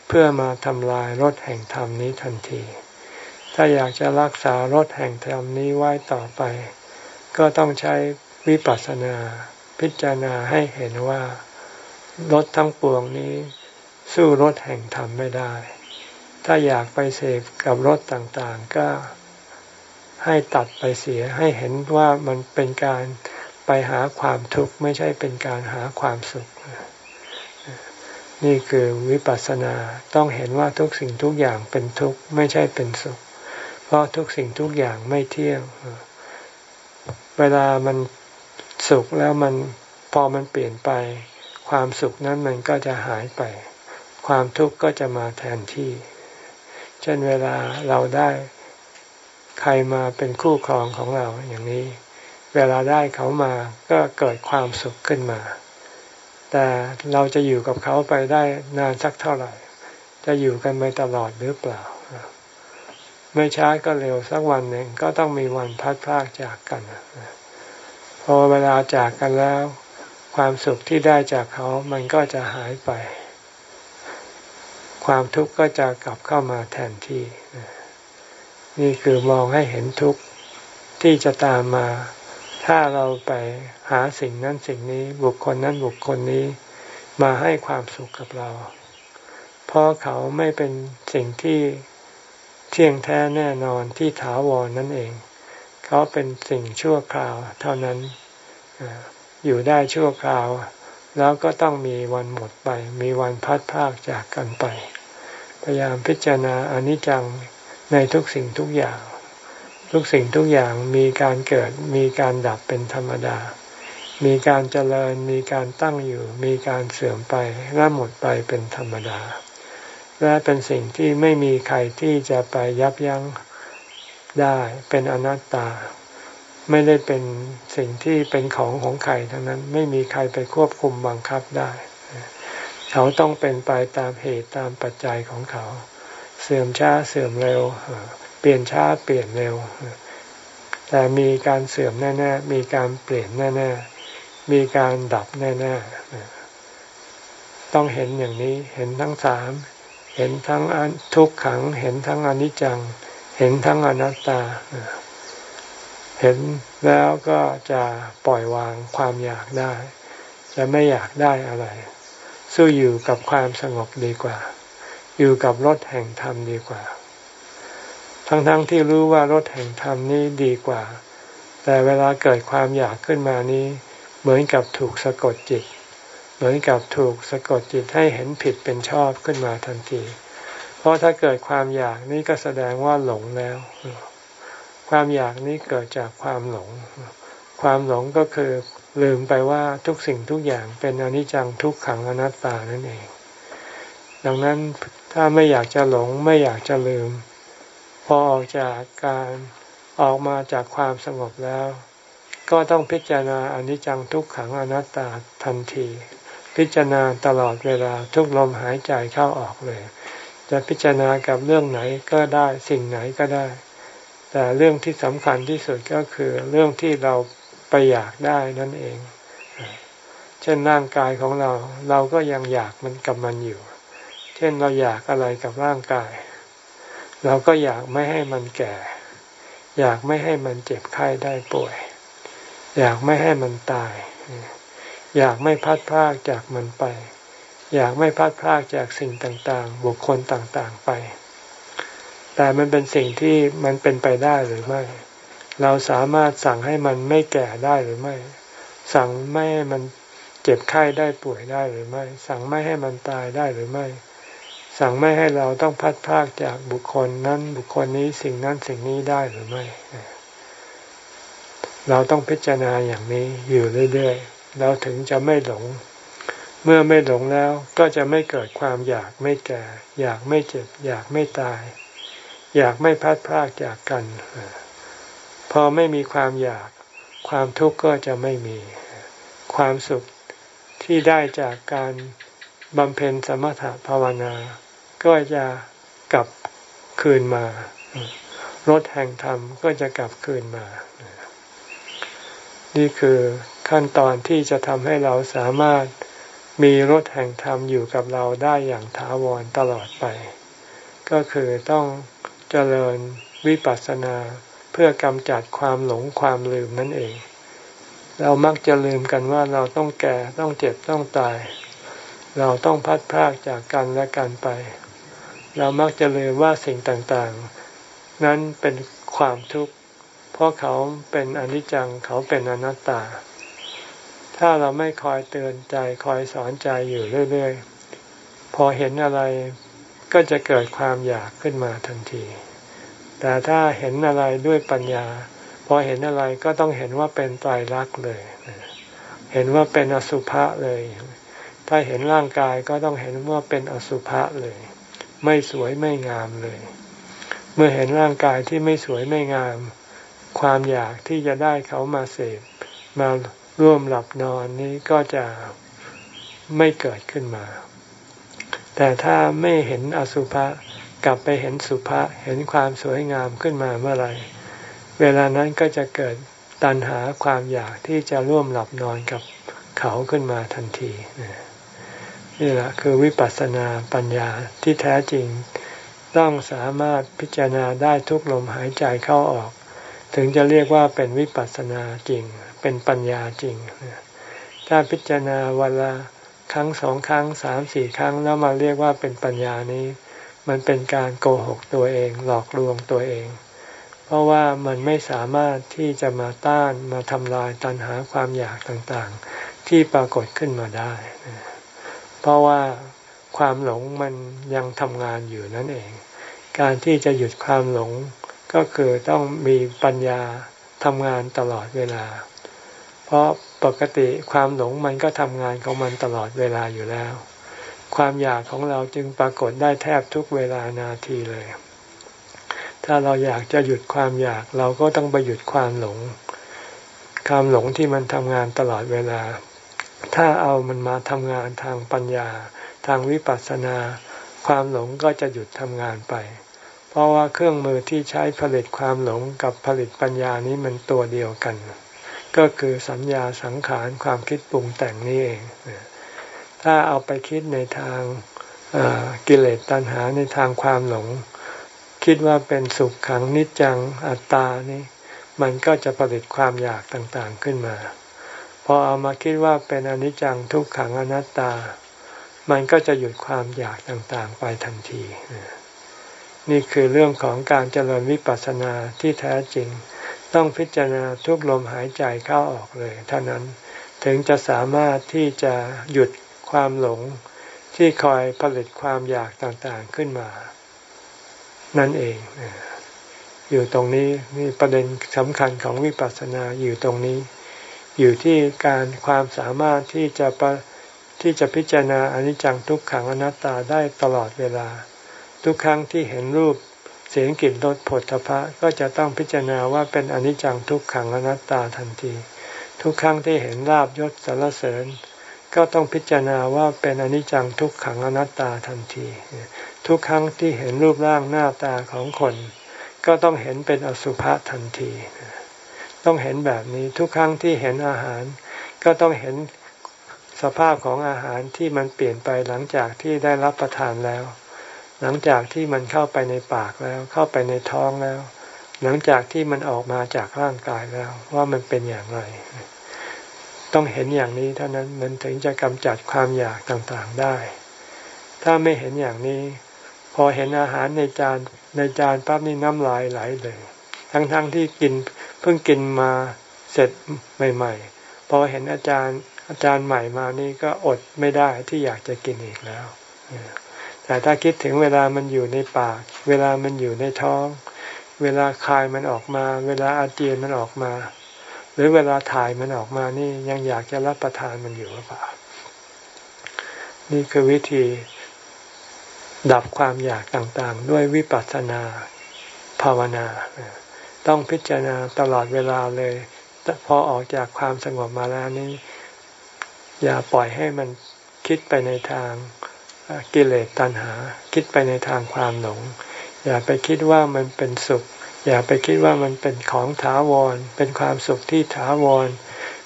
เพื่อมาทำลายรถแห่งธรรมนี้ทันที ถ้าอยากจะรักษารถแห่งธรรมนี้ไว้ต่อไป ก็ต้องใช้วิปัสสนา พิจารณาให้เห็นว่ารถทั้งปวงนี้ สู้รถแห่งธรรมไม่ได้ ถ้าอยากไปเสพกับรถต่างๆ ก็ ให้ตัดไปเสียให้เห็นว่ามันเป็นการไปหาความทุกข์ไม่ใช่เป็นการหาความสุข นี่คือวิปัสสนาต้องเห็นว่าทุกสิ่งทุกอย่างเป็นทุกข์ไม่ใช่เป็นสุข เพราะทุกสิ่งทุกอย่างไม่เที่ยงเวลามันสุขแล้วมันพอมันเปลี่ยนไป ความสุขนั้นมันก็จะหายไป ความทุกข์ก็จะมาแทนที่ เช่นเวลาเราได้ ใครมาเป็นคู่ครองของเราอย่างนี้ เวลาได้เขามาก็เกิดความสุขขึ้นมา แต่เราจะอยู่กับเขาไปได้นานสักเท่าไหร่ จะอยู่กันไปตลอดหรือเปล่า ไม่ช้าก็เร็วสักวันหนึ่งก็ต้องมีวันพัดพากจากกันพอเวลาจากกันแล้ว ความสุขที่ได้จากเขามันก็จะหายไป ความทุกข์ก็จะกลับเข้ามาแทนที่นี่ นี่คือมองให้เห็นทุกข์ที่จะตามมา ถ้าเราไปหาสิ่งนั้นสิ่งนี้บุคคลนั้นบุคคลนี้มาให้ความสุขกับเรา เพราะเขาไม่เป็นสิ่งที่เที่ยงแท้แน่นอนที่ถาวรนนั่นเอง เขาเป็นสิ่งชั่วคราวเท่านั้นอยู่ได้ชั่วคราว แล้วก็ต้องมีวันหมดไป มีวันพัดพากจากกันไป พยายามพิจารณาอนิจจัง ในทุกสิ่งทุกอย่าง ทุกสิ่งทุกอย่างมีการเกิดมีการดับเป็นธรรมดา มีการเจริญมีการตั้งอยู่ มีการเสื่อมไปและหมดไปเป็นธรรมดา และเป็นสิ่งที่ไม่มีใครที่จะไปยับยั้งได้เป็นอนัตตา ไม่ได้เป็นสิ่งที่เป็นของของใครทั้งนั้นไม่มีใครไปควบคุมบังคับได้ เขาต้องเป็นไปตามเหตุตามปัจจัยของเขา เสื่อมช้าเสื่อมเร็ว เปลี่ยนช้าเปลี่ยนเร็ว แต่มีการเสื่อมแน่ๆ มีการเปลี่ยนแน่ๆ มีการดับแน่ๆ ต้องเห็นอย่างนี้ เห็นทั้งสาม เห็นทั้งทุกขัง เห็นทั้งอนิจจัง เห็นทั้งอนัตตา เห็นแล้วก็จะปล่อยวางความอยากได้ จะไม่อยากได้อะไร สู้อยู่กับความสงบดีกว่า อยู่กับรถแห่งธรรมดีกว่า ทั้งๆทที่รู้ว่ารถแห่งธรรมนี้ดีกว่า แต่เวลาเกิดความอยากขึ้นมานี้ เหมือนกับถูกสะกดจิต เหมือนกับถูกสะกดจิตให้เห็นผิดเป็นชอบขึ้นมาทันที เพราะถ้าเกิดความอยากนี่ก็แสดงว่าหลงแล้ว ความอยากนี้เกิดจากความหลง ความหลงก็คือลืมไปว่าทุกสิ่งทุกอย่างเป็นอนิจจังทุกขังอนัตตานั่นเอง ดังนั้น ถ้าไม่อยากจะหลงไม่อยากจะลืม พอออกจากการออกมาจากความสงบแล้ว ก็ต้องพิจารณาอนิจจังทุกขังอนัตตาทันที พิจารณาตลอดเวลาทุกลมหายใจเข้าออกเลย จะพิจารณากับเรื่องไหนก็ได้สิ่งไหนก็ได้ แต่เรื่องที่สำคัญที่สุดก็คือเรื่องที่เราไปอยากได้นั่นเอง เช่นร่างกายของเรา เราก็ยังอยากมันกับมันอยู่ เช่นเราอยากอะไรกับร่างกาย เราก็อยากไม่ให้มันแก่ อยากไม่ให้มันเจ็บไข้ได้ป่วย อยากไม่ให้มันตาย อยากไม่พัดพากจากมันไป อยากไม่พัดพากจากสิ่งต่างๆ บุคคลต่างๆไป แต่มันเป็นสิ่งที่มันเป็นไปได้หรือไม่ เราสามารถสั่งให้มันไม่แก่ได้หรือไม่ สั่งไม่ให้มันเจ็บไข้ได้ป่วยได้หรือไม่ สั่งไม่ให้มันตายได้หรือไม่ สั่งไม่ให้เราต้องพัดพากจากบุคคลนั้นบุคคลนี้สิ่งนั้นสิ่งนี้ได้หรือไม่ เราต้องพิจารณาอย่างนี้อยู่เรื่อยๆเราถึงจะไม่หลง เมื่อไม่หลงแล้วก็จะไม่เกิดความอยากไม่แก่ อยากไม่เจ็บ อยากไม่ตาย อยากไม่พัดพากจากกัน พอไม่มีความอยาก ความทุกข์ก็จะไม่มี ความสุขที่ได้จากการบำเพ็ญสมถะภาวนา ก็จะกลับคืนมารถแห่งธรรมก็จะกลับคืนมา นี่คือขั้นตอนที่จะทำให้เราสามารถมีรถแห่งธรรมอยู่กับเราได้อย่างถาวรตลอดไป ก็คือต้องเจริญวิปัสสนาเพื่อกำจัดความหลงความลืมนั่นเอง เรามักจะลืมกันว่าเราต้องแก่ต้องเจ็บต้องตาย เราต้องพัดพรากจากกันและกันไป เรามักจะลืมว่าสิ่งต่างๆ นั้นเป็นความทุกข์ เพราะเขาเป็นอนิจจังเขาเป็นอนัตตา ถ้าเราไม่คอยเตือนใจคอยสอนใจอยู่เรื่อยๆ พอเห็นอะไรก็จะเกิดความอยากขึ้นมาทันที แต่ถ้าเห็นอะไรด้วยปัญญา พอเห็นอะไรก็ต้องเห็นว่าเป็นไตรลักษณ์เลย เห็นว่าเป็นอสุภะเลย ถ้าเห็นร่างกายก็ต้องเห็นว่าเป็นอสุภะเลย ไม่สวยไม่งามเลย เมื่อเห็นร่างกายที่ไม่สวยไม่งาม ความอยากที่จะได้เขามาเสพมาร่วมหลับนอนนี้ก็จะไม่เกิดขึ้นมา แต่ถ้าไม่เห็นอสุภะกลับไปเห็นสุภะเห็นความสวยงามขึ้นมาเมื่อไหร่เวลานั้นก็จะเกิดตัณหาความอยากที่จะร่วมหลับนอนกับเขาขึ้นมาทันทีนี่ นี่แหละคือวิปัสสนาปัญญาที่แท้จริง ต้องสามารถพิจารณาได้ทุกลมหายใจเข้าออก ถึงจะเรียกว่าเป็นวิปัสสนาจริง เป็นปัญญาจริง ถ้าพิจารณาวันละครั้งสองครั้งสามสี่ครั้งแล้วมาเรียกว่าเป็นปัญญานี้ มันเป็นการโกหกตัวเอง หลอกลวงตัวเอง เพราะว่ามันไม่สามารถที่จะมาต้านมาทำลายตัณหาความอยากต่างๆ ที่ปรากฏขึ้นมาได้ เพราะว่าความหลงมันยังทำงานอยู่นั่นเอง การที่จะหยุดความหลงก็คือต้องมีปัญญาทำงานตลอดเวลา เพราะปกติความหลงมันก็ทำงานของมันตลอดเวลาอยู่แล้ว ความอยากของเราจึงปรากฏได้แทบทุกเวลานาทีเลย ถ้าเราอยากจะหยุดความอยากเราก็ต้องไปหยุดความหลง ความหลงที่มันทำงานตลอดเวลา ถ้าเอามันมาทำงานทางปัญญา ทางวิปัสสนา ความหลงก็จะหยุดทำงานไป เพราะว่าเครื่องมือที่ใช้ผลิตความหลงกับผลิตปัญญานี้มันตัวเดียวกัน ก็คือสัญญาสังขารความคิดปรุงแต่งนี่เอง ถ้าเอาไปคิดในทางกิเลสตัณหาในทางความหลง คิดว่าเป็นสุขขังนิจจังอัตตานี่มันก็จะผลิตความอยากต่างๆขึ้นมา พอเอามาคิดว่าเป็นอนิจจังทุกขังอนัตตา มันก็จะหยุดความอยากต่างๆไปทันที นี่คือเรื่องของการเจริญวิปัสสนาที่แท้จริง ต้องพิจารณาทุกลมหายใจเข้าออกเลย เท่านั้นถึงจะสามารถที่จะหยุดความหลงที่คอยผลิตความอยากต่างๆขึ้นมา นั่นเอง อยู่ตรงนี้นี่ประเด็นสำคัญของวิปัสสนาอยู่ตรงนี้ อยู่ที่การความสามารถที่จะปที่จะพิจารณาอนิจจังทุกขังอนัตตาได้ตลอดเวลา ทุกครั้งที่เห็นรูปเสียงกลิ่นรสผลทพะก็จะต้องพิจารณาว่าเป็นอนิจจังทุกขังอนัตตาทันที ทุกครั้งที่เห็นลาบยศสารเสริญ ก็ต้องพิจารณาว่าเป็นอนิจจังทุกขังอนัตตาทันที ทุกครั้งที่เห็นรูปร่างหน้าตาของคน ก็ต้องเห็นเป็นอสุภะทันที ต้องเห็นแบบนี้ทุกครั้งที่เห็นอาหาร ก็ต้องเห็นสภาพของอาหารที่มันเปลี่ยนไปหลังจากที่ได้รับประทานแล้ว หลังจากที่มันเข้าไปในปากแล้ว เข้าไปในท้องแล้ว หลังจากที่มันออกมาจากร่างกายแล้ว ว่ามันเป็นอย่างไร ต้องเห็นอย่างนี้เท่านั้นมันถึงจะกำจัดความอยากต่างๆได้ ถ้าไม่เห็นอย่างนี้ พอเห็นอาหารในจานในจานปั๊บนี่น้ำลายไหลเลย ทั้งๆทที่กิน พิ่งกินมาเสร็จใหม่ ๆ พอเห็นอาจารย์อาจารย์ใหม่มานี่ก็อดไม่ได้ที่อยากจะกินอีกแล้ว แต่ถ้าคิดถึงเวลามันอยู่ในปาก เวลามันอยู่ในท้อง เวลาคายมันออกมา เวลาอาเจียนมันออกมา หรือเวลาถ่ายมันออกมานี่ยังอยากจะรับประทานมันอยู่หรือเปล่า นี่คือวิธีดับความอยากต่างๆ ด้วยวิปัสสนาภาวนา ต้องพิจารณาตลอดเวลาเลยพอออกจากความสงบมาแล้วนี้ อย่าปล่อยให้มันคิดไปในทางกิเลสตัณหา คิดไปในทางความหลง อย่าไปคิดว่ามันเป็นสุข อย่าไปคิดว่ามันเป็นของถาวร เป็นความสุขที่ถาวร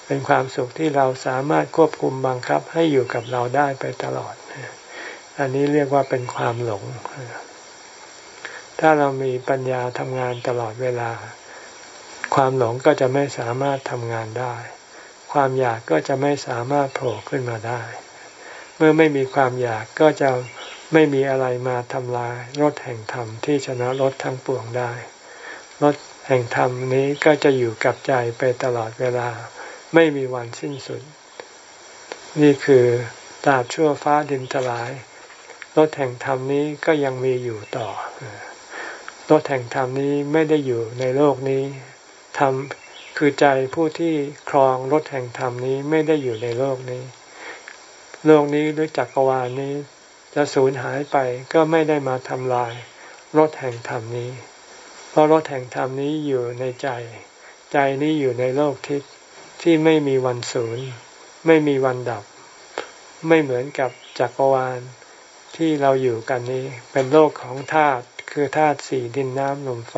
เป็นความสุขที่เราสามารถควบคุมบังคับให้อยู่กับเราได้ไปตลอด อันนี้เรียกว่าเป็นความหลง ถ้าเรามีปัญญาทำงานตลอดเวลา ความหลงก็จะไม่สามารถทำงานได้ ความอยากก็จะไม่สามารถโผล่ขึ้นมาได้ เมื่อไม่มีความอยากก็จะไม่มีอะไรมาทำลายรถแห่งธรรมที่ชนะรถทั้งปวงได้รถแห่งธรรมนี้ก็จะอยู่กับใจไปตลอดเวลา ไม่มีวันสิ้นสุด นี่คือตราบชั่วฟ้าดินทลายรถแห่งธรรมนี้ก็ยังมีอยู่ต่อ รถแห่งธรรมนี้ไม่ได้อยู่ในโลกนี้ธรรมคือใจผู้ที่ครองรถแห่งธรรมนี้ไม่ได้อยู่ในโลกนี้ โลกนี้หรือจักรวาลนี้ จะสูญหายไปก็ไม่ได้มาทำลายรถแห่งธรรมนี้ เพราะรถแห่งธรรมนี้อยู่ในใจ ใจนี้อยู่ในโลกทิศที่ไม่มีวันสูญไม่มีวันดับ ไม่เหมือนกับจักรวาลที่เราอยู่กันนี้ เป็นโลกของธาตุ คือธาตุสี่ดินน้ำลมไฟ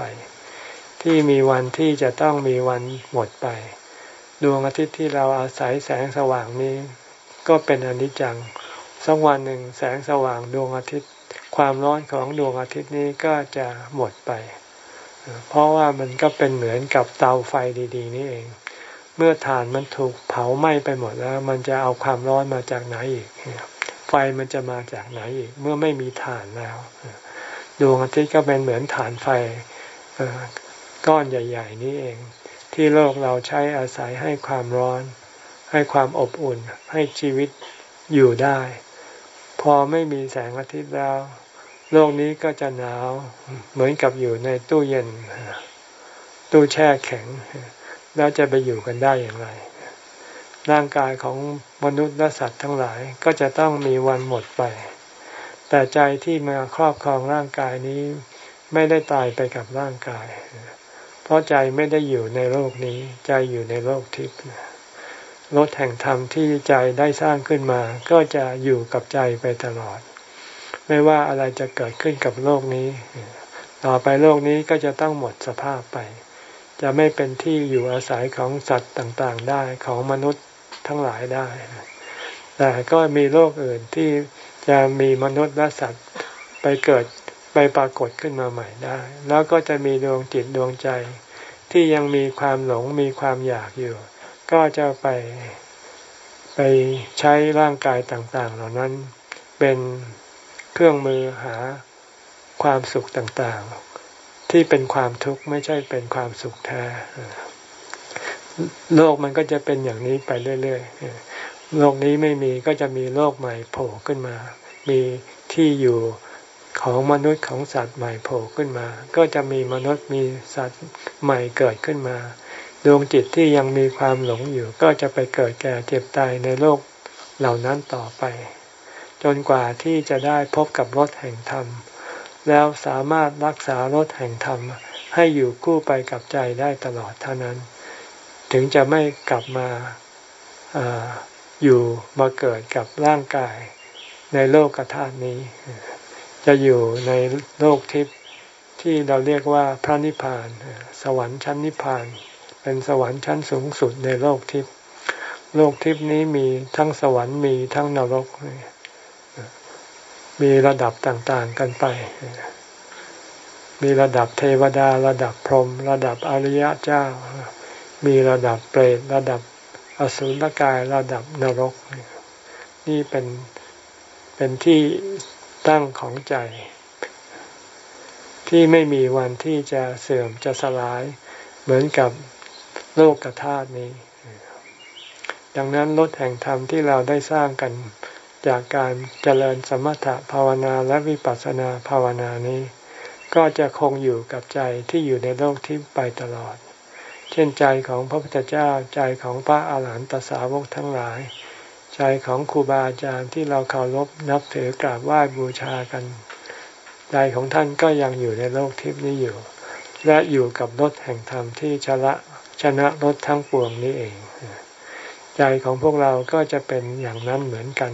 ที่มีวันที่จะต้องมีวันหมดไป ดวงอาทิตย์ที่เราอาศัยแสงสว่างนี้ ก็เป็นอนิจจังสักวันหนึ่งแสงสว่างดวงอาทิตย์ ความร้อนของดวงอาทิตย์นี้ก็จะหมดไป เพราะว่ามันก็เป็นเหมือนกับเตาไฟดีๆ นี่เอง เมื่อฐานมันถูกเผาไหม้ไปหมดแล้ว มันจะเอาความร้อนมาจากไหนอีกไฟมันจะมาจากไหนอีก เมื่อไม่มีฐานแล้ว ดวงอาทิตย์ก็เป็นเหมือนฐานไฟก้อนใหญ่ ๆ นี้เอง ที่โลกเราใช้อาศัยให้ความร้อน ให้ความอบอุ่น ให้ชีวิตอยู่ได้ พอไม่มีแสงอาทิตย์แล้ว โลกนี้ก็จะหนาวเหมือนกับอยู่ในตู้เย็น ตู้แช่แข็ง แล้วจะไปอยู่กันได้อย่างไร ร่างกายของมนุษย์และสัตว์ทั้งหลายก็จะต้องมีวันหมดไป แต่ใจที่มาครอบครองร่างกายนี้ไม่ได้ตายไปกับร่างกาย เพราะใจไม่ได้อยู่ในโลกนี้ ใจอยู่ในโลกทิพย์รถแห่งธรรมที่ใจได้สร้างขึ้นมา ก็จะอยู่กับใจไปตลอด ไม่ว่าอะไรจะเกิดขึ้นกับโลกนี้ ต่อไปโลกนี้ก็จะต้องหมดสภาพไป จะไม่เป็นที่อยู่อาศัยของสัตว์ต่างๆได้ของมนุษย์ทั้งหลายได้ แต่ก็มีโลกอื่นที่ จะมีมนุษย์และสัตว์ไปเกิดไปปรากฏขึ้นมาใหม่ได้ แล้วก็จะมีดวงจิตดวงใจ ที่ยังมีความหลงมีความอยากอยู่ ก็จะไปไปใช้ร่างกายต่างๆ เหล่านั้นเป็นเครื่องมือหาความสุขต่างๆ ที่เป็นความทุกข์ไม่ใช่เป็นความสุขแท้โลกมันก็จะเป็นอย่างนี้ไปเรื่อยๆ โลกนี้ไม่มีก็จะมีโลกใหม่โผล่ขึ้นมา มีที่อยู่ของมนุษย์ของสัตว์ใหม่โผล่ขึ้นมา ก็จะมีมนุษย์มีสัตว์ใหม่เกิดขึ้นมา ดวงจิตที่ยังมีความหลงอยู่ ก็จะไปเกิดแก่เจ็บตายในโลกเหล่านั้นต่อไป จนกว่าที่จะได้พบกับรถแห่งธรรม แล้วสามารถรักษารถแห่งธรรม ให้อยู่คู่ไปกับใจได้ตลอดเท่านั้น ถึงจะไม่กลับมาอ อยู่มาเกิดกับร่างกายในโลกธาตุนี้ จะอยู่ในโลกทิพย์ที่เราเรียกว่าพระนิพพาน สวรรค์ชั้นนิพพาน เป็นสวรรค์ชั้นสูงสุดในโลกทิพย์โลกทิพย์นี้มีทั้งสวรรค์มีทั้งนรก มีระดับต่างๆกันไป มีระดับเทวดา ระดับพรหมระดับอริยะเจ้า มีระดับเปรตระดับ อสุรกายระดับนรก นี่เป็นเป็นที่ตั้งของใจ ที่ไม่มีวันที่จะเสื่อมจะสลายเหมือนกับโลกกธาตุนี้ ดังนั้นลดแห่งธรรมที่เราได้สร้างกันจากการเจริญสมถะภาวนาและวิปัสสนาภาวนานี้ ก็จะคงอยู่กับใจที่อยู่ในโลกที่ไปตลอด เช่นใจของพระพุทธเจ้าใจของพระอาหารหันตสาวกทั้งหลาย ใจของครูบาอาจารย์ที่เราเคารพนับถือกราบไหว้บูชากัน ใจของท่านก็ยังอยู่ในโลกทิพย์นี้อยู่ และอยู่กับรถแห่งธรรมที่ชนะชนะรถทั้งปวงนี้เอง ใจของพวกเราก็จะเป็นอย่างนั้นเหมือนกัน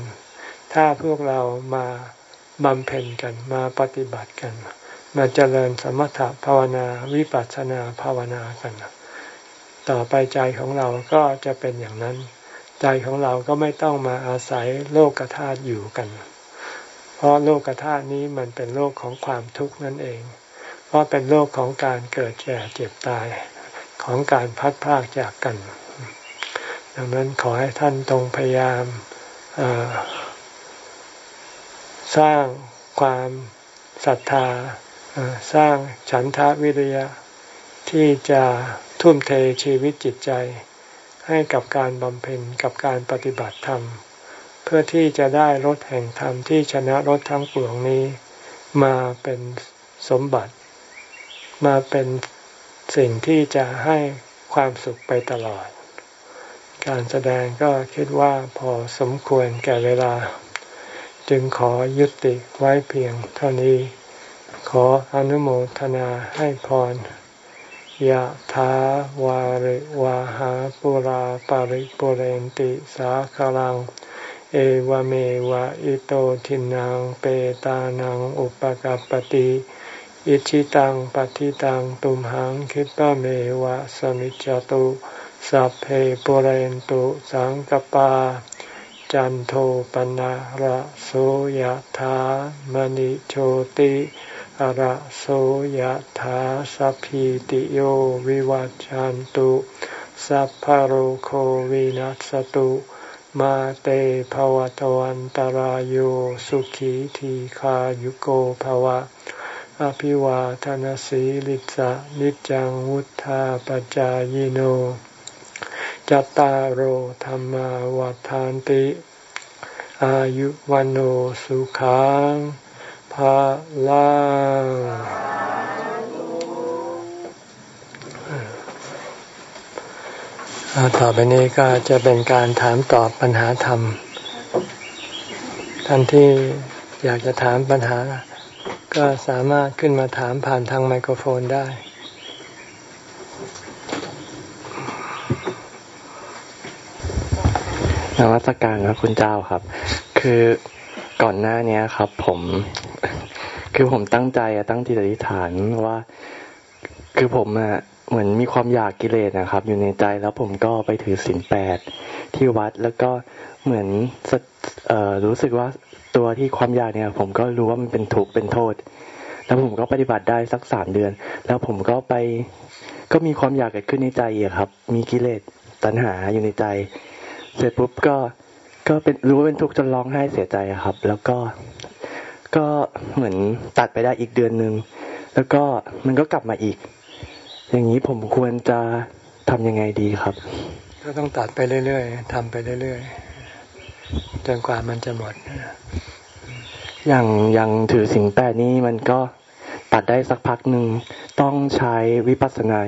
ถ้าพวกเรามาบำเพ็ญกันมาปฏิบัติกัน มาเจริญสมถะภาวนาวิปัสสนาภาวนากัน ต่อไปใจของเราก็จะเป็นอย่างนั้น ใจของเราก็ไม่ต้องมาอาศัยโลกธาตุอยู่กัน เพราะโลกธาตุนี้มันเป็นโลกของความทุกข์นั่นเอง เพราะเป็นโลกของการเกิดแก่เจ็บตายของการพัดพากจากกัน ดังนั้นขอให้ท่านตรงพยายามสร้างความศรัทธาสร้างฉันทะวิริยะที่จะ ทุ่มเทชีวิตจิตใจ ให้กับการบำเพ็ญกับการปฏิบัติธรรม เพื่อที่จะได้รถแห่งธรรมที่ชนะรถทั้งปวงนี้ มาเป็นสมบัติ มาเป็นสิ่งที่จะให้ความสุขไปตลอด การแสดงก็คิดว่าพอสมควรแก่เวลา จึงขอยุติไว้เพียงเท่านี้ ขออนุโมทนาให้พร ยะถาวาริวาหาปุราปาริปุเรนติสาคลัง เอวเมวะอิโตทินังเปตานังอุปกัรปติอิชิตังปฏิตังตุมหังคิปะเมวะสมิจจตุสัพเพปุเรนตุสังกปา จันโทปนะระโสยะถามณิโชติ อะระโสยถาสัพพิติโยวิวัจจันตุสัพพโรโควินัสตุมาเตภวตวันตารโยสุขีทีขายุโกภวะ อภิวาทานสีลิสะนิจังวุธาปจายโนจตารโหธรรมวาทานติ อายุวันโอสุขัง ภาลังต่อไปนี้ก็จะเป็นการถามตอบปัญหาธรรม ท่านที่อยากจะถามปัญหา ก็สามารถขึ้นมาถามผ่านทางไมโครโฟนได้นวัตการครับคุณเจ้าครับ คือก่อนหน้านี้ครับ ผม คือผมตั้งใจตั้งจิตอธิษฐานว่า คือผมอะเหมือนมีความอยากกิเลสนะครับ อยู่ในใจแล้วผมก็ไปถือศีลแปดที่วัดแล้วก็เหมือนเออรู้สึกว่าตัวที่ความอยากเนี่ย ผมก็รู้ว่ามันเป็นทุกข์เป็นโทษ แล้วผมก็ปฏิบัติได้สักสามเดือน แล้วผมก็ไปก็มีความอยากเกิดขึ้นในใจอีกครับ มีกิเลสตัณหาอยู่ในใจ เสร็จปุ๊บก็ก็เป็นรู้ว่าเป็นทุกข์จนร้องไห้เสียใจครับ แล้วก็ ก็เหมือนตัดไปได้อีกเดือนหนึ่งแล้วก็มันก็กลับมาอีก อย่างนี้ผมควรจะทำยังไงดีครับ ก็ต้องตัดไปเรื่อยๆทำไปเรื่อยๆจนกว่ามันจะหมด อย่างอย่างถือสิ่งแปดนี้มันก็ตัดได้สักพักหนึ่งต้องใช้วิปัสสนา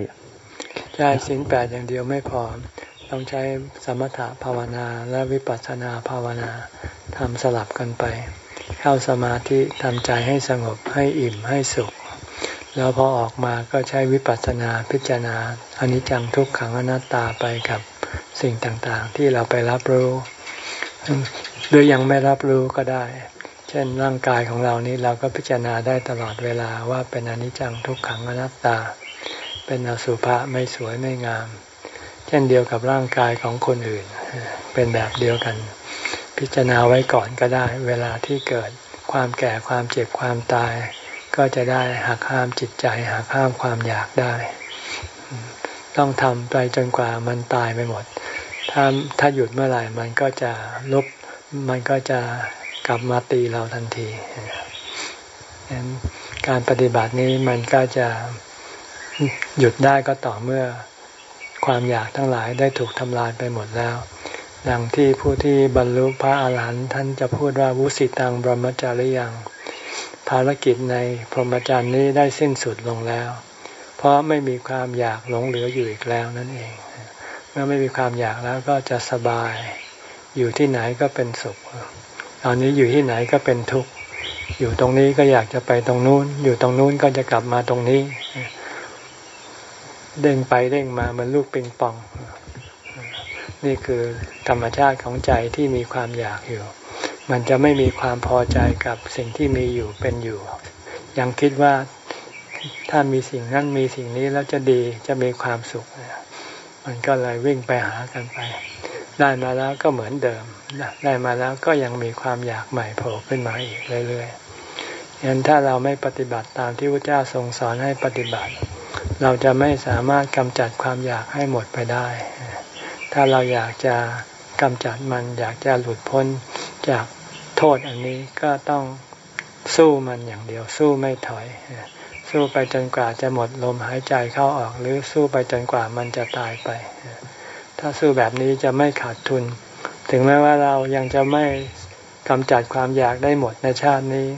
ใช่สิ่งแปดอย่างเดียวไม่พอต้องใช้สมถะภาวนาและวิปัสสนาภาวนาทำสลับกันไป เข้าสมาธิทำใจให้สงบให้อิ่มให้สุข แล้วพอออกมาก็ใช้วิปัสสนาพิจารณาอนิจจังทุกขังอนัตตาไปกับสิ่งต่างๆ ที่เราไปรับรู้หรือยังไม่รับรู้ก็ได้ เช่นร่างกายของเรานี้เราก็พิจารณาได้ตลอดเวลาว่าเป็นอนิจจังทุกขังอนัตตา เป็นอสุภะไม่สวยไม่งาม เช่นเดียวกับร่างกายของคนอื่น เป็นแบบเดียวกัน พิจารณาไว้ก่อนก็ได้ เวลาที่เกิดความแก่ความเจ็บความตาย ก็จะได้หักห้ามจิตใจหักห้ามความอยากได้ ต้องทำไปจนกว่ามันตายไปหมด ถ้าถ้าหยุดเมื่อไหร่มันก็จะลบมันก็จะกลับมาตีเราทันทีฉะนั้นการปฏิบัตินี้มันก็จะหยุดได้ก็ต่อเมื่อความอยากทั้งหลายได้ถูกทำลายไปหมดแล้ว ดังที่ผู้ที่บรรลุพระอาหารหันต์ท่านจะพูดว่าวุสิตังบรมจาริยัง ภารกิจในพรหมจรรย์นี้ได้สิ้นสุดลงแล้ว เพราะไม่มีความอยากหลงเหลืออยู่อีกแล้วนั่นเอง เมื่อไม่มีความอยากแล้วก็จะสบาย อยู่ที่ไหนก็เป็นสุข ตอนนี้อยู่ที่ไหนก็เป็นทุกข์อยู่ตรงนี้ก็อยากจะไปตรงนู้น อยู่ตรงนู้นก็จะกลับมาตรงนี้ เด้งไปเด้งมาเหมือนลูกปิงปอง นี่คือธรรมชาติของใจที่มีความอยากอยู่ มันจะไม่มีความพอใจกับสิ่งที่มีอยู่เป็นอยู่ ยังคิดว่าถ้ามีสิ่งนั้นมีสิ่งนี้แล้วจะดีจะมีความสุข มันก็เลยวิ่งไปหากันไป ได้มาแล้วก็เหมือนเดิม ได้มาแล้วก็ยังมีความอยากใหม่โผล่ขึ้นมาอีกเรื่อยๆยันถ้าเราไม่ปฏิบัติตามที่พระเจ้าทรงสอนให้ปฏิบัติ เราจะไม่สามารถกำจัดความอยากให้หมดไปได้ ถ้าเราอยากจะกำจัดมันอยากจะหลุดพ้นจากโทษอันนี้ก็ต้องสู้มันอย่างเดียวสู้ไม่ถอย สู้ไปจนกว่าจะหมดลมหายใจเข้าออกหรือสู้ไปจนกว่ามันจะตายไป ถ้าสู้แบบนี้จะไม่ขาดทุน ถึงแม้ว่าเรายังจะไม่กำจัดความอยากได้หมดในชาตินี้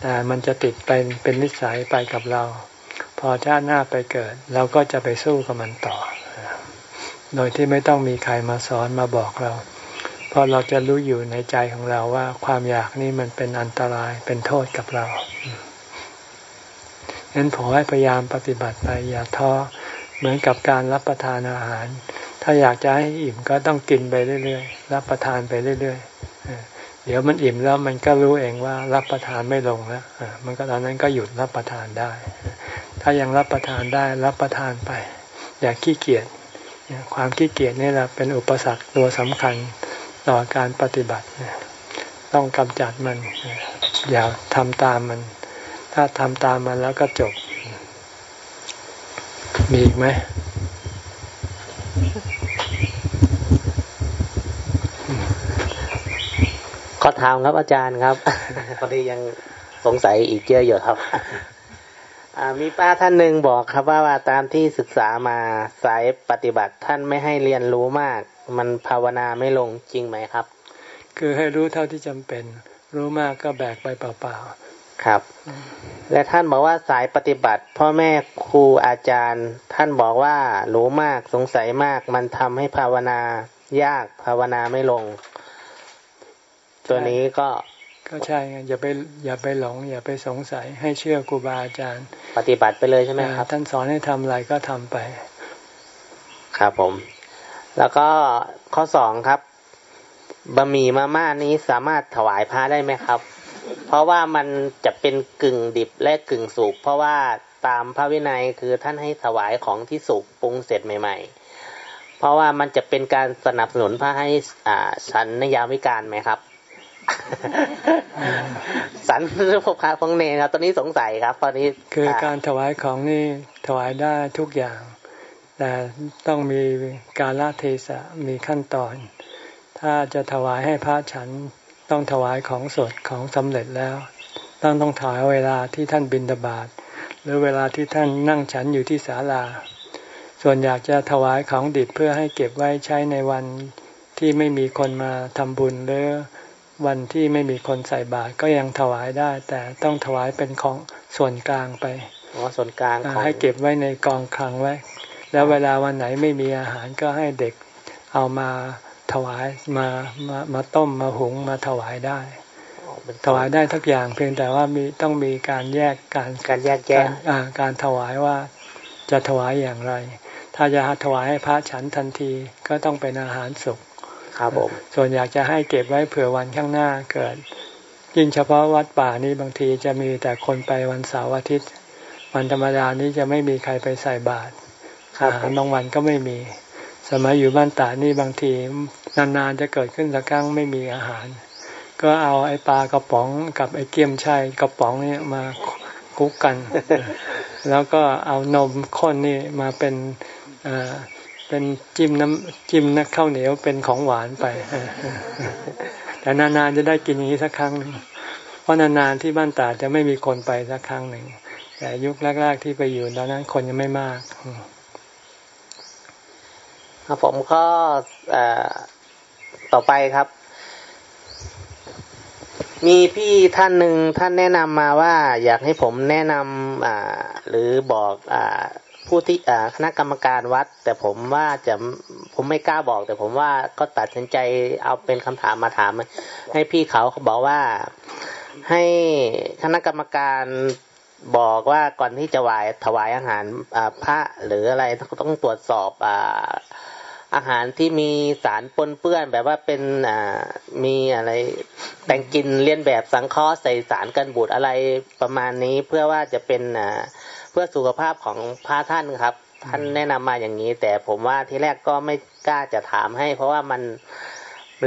แต่มันจะติดเป็นเป็นนิสัยไปกับเรา พอชาติหน้าไปเกิด เราก็จะไปสู้กับมันต่อ โดยที่ไม่ต้องมีใครมาสอนมาบอกเรา เพราะเราจะรู้อยู่ในใจของเราว่าความอยากนี้มันเป็นอันตรายเป็นโทษกับเราฉะนั้นขอให้พยายามปฏิบัติไปอย่าท้อเหมือนกับการรับประทานอาหาร ถ้าอยากจะให้อิ่มก็ต้องกินไปเรื่อยๆ รับประทานไปเรื่อยๆ เดี๋ยวมันอิ่มแล้วมันก็รู้เองว่ารับประทานไม่ลงแล้วมันก็ตอนนั้นก็หยุดรับประทานได้ ถ้ายังรับประทานได้รับประทานไป อย่าขี้เกียจ ความขี้เกียจนี่แหละเป็นอุปสรรคตัวสำคัญต่อการปฏิบัติ ต้องกำจัดมัน อย่าทำตามมัน ถ้าทำตามมันแล้วก็จบ มีอีกไหมขอถามครับอาจารย์ครับพอดียังสงสัยอีกเยอะอยู่ครับ มีป้าท่านหนึ่งบอกครับว่าว่าตามที่ศึกษามาสายปฏิบัติท่านไม่ให้เรียนรู้มาก มันภาวนาไม่ลงจริงไหมครับ คือให้รู้เท่าที่จำเป็น รู้มากก็แบกไปเปล่าๆครับ และท่านบอกว่าสายปฏิบัติ พ่อแม่ครูอาจารย์ ท่านบอกว่ารู้มากสงสัยมาก มันทำให้ภาวนายากภาวนาไม่ลง ตัวนี้ก็ ก็ใช่ไงอย่าไปอย่าไปหลง อย่าไปสงสัยให้เชื่อครูบาอาจารย์ ปฏิบัติไปเลยใช่ไหมครับท่านสอนให้ทำอะไรก็ทำไป ครับผม แล้วก็ข้อสองครับบะหมี่มาม่านี้สามารถถวายพระได้ไหมครับ เพราะว่ามันจะเป็นกึ่งดิบและกึ่งสุกเพราะว่าตามพระวินัยคือท่านให้ถวายของที่สุกปรุงเสร็จใหม่ ๆ เพราะว่ามันจะเป็นการสนับสนุนพระให้อ่าฉันในยามวิการไหมครับ สันพบคาฟองเนครับตอนนี้สงสัยครับตอนนี้คือการถวายของนี่ถวายได้ทุกอย่าง แต่ต้องมีการละเทศะมีขั้นตอน ถ้าจะถวายให้พระฉันต้องถวายของสดของสำเร็จแล้ว ต้องต้องถวายเวลาที่ท่านบินตบาทหรือเวลาที่ท่านนั่งฉันอยู่ที่ศาลา ส่วนอยากจะถวายของดิบเพื่อให้เก็บไว้ใช้ในวันที่ไม่มีคนมาทำบุญหรือ วันที่ไม่มีคนใส่บาตรก็ยังถวายได้ แต่ต้องถวายเป็นของส่วนกลางไปอ๋อส่วนกลางให้เก็บไว้ในกองคลังไว้ แล้วเวลาวันไหนไม่มีอาหารก็ให้เด็กเอามาถวายมามามาต้มมาหุงมาถวายได้ถวายได้ทุกอย่างเพียงแต่ว่ามีต้องมีการแยกการการแยกแยกการถวายว่าจะถวายอย่างไร ถ้าจะถวายให้พระฉันทันทีก็ต้องเป็นอาหารสุก ครับผมส่วนอยากจะให้เก็บไว้เผื่อวันข้างหน้าเกิด ยิ่งเฉพาะวัดป่านี้บางทีจะมีแต่คนไปวันเสาร์อาทิตย์ วันธรรมดานี้จะไม่มีใครไปใส่บาตรอาหารบางวันก็ไม่มี สมัยอยู่บ้านตานี่บางทีนานๆจะเกิดขึ้นสักครั้งไม่มีอาหาร ก็เอาไอ้ปลากระป๋องกับไอ้เกี๊ยมชัยกระป๋องนี่มาคุกกัน แล้วก็เอานมข้นนี่มาเป็น เป็นจิ้มน้ำจิ้มนักข้าวเหนียวเป็นของหวานไปแต่นานๆจะได้กินอย่างนี้สักครั้งหนึ่งเพราะนานๆที่บ้านตาจะไม่มีคนไปสักครั้งหนึ่งแต่ยุคแรก ๆ ที่ไปอยู่ตอนนั้นคนยังไม่มากครับผมก็ต่อไปครับ มีพี่ท่านหนึ่งท่านแนะนำมาว่า อยากให้ผมแนะนำหรือบอกอ ผู้ที่คณะกรรมการวัด แต่ผมว่าจะผมไม่กล้าบอก แต่ผมว่าก็ตัดสินใจเอาเป็นคำถามมาถาม ให้พี่เขาเขาบอกว่าให้คณะกรรมการบอกว่าก่อนที่จะไหวถวายอาหารพระหรืออะไรต้องตรวจสอบอาหารที่มีสารปนเปื้อนแบบว่าเป็นมีอะไรแต่งกินเลียนแบบสังเคราะห์ใส่สารกันบูดอะไรประมาณนี้เพื่อว่าจะเป็น เพื่อสุขภาพของพระท่านครับ ท่านแนะนำมาอย่างนี้ แต่ผมว่าที่แรกก็ไม่กล้าจะถามให้ เพราะว่ามัน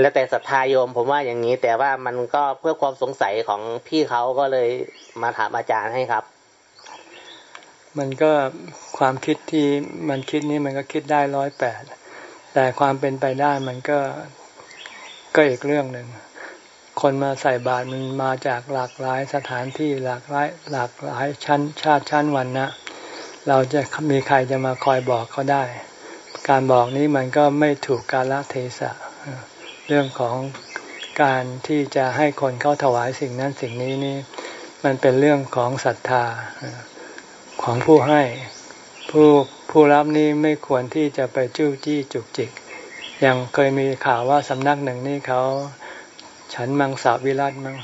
แล้วแต่ศรัทธาโยม ผมว่าอย่างนี้ แต่ว่ามันก็เพื่อความสงสัยของพี่เขาก็เลยมาถามอาจารย์ให้ครับ มันก็ความคิดที่มันคิดนี้มันก็คิดได้ร้อยแปดแต่ความเป็นไปได้มันก็ก็อีกเรื่องหนึ่ง คนมาใส่บาตรมันมาจากหลากหลายสถานที่หลากหลายหลากหลายชั้นชาติชั้นวันนะเราจะมีใครจะมาคอยบอกเขาได้ การบอกนี้มันก็ไม่ถูกกาลเทศะเรื่องของการที่จะให้คนเข้าถวายสิ่งนั้นสิ่งนี้นี่มันเป็นเรื่องของศรัทธาของผู้ให้ผู้ผู้รับนี้ไม่ควรที่จะไปจู้จี้จุกจิก อย่างเคยมีข่าวว่าสำนักหนึ่งนี่เขา ฉันมังสวิรัตมัง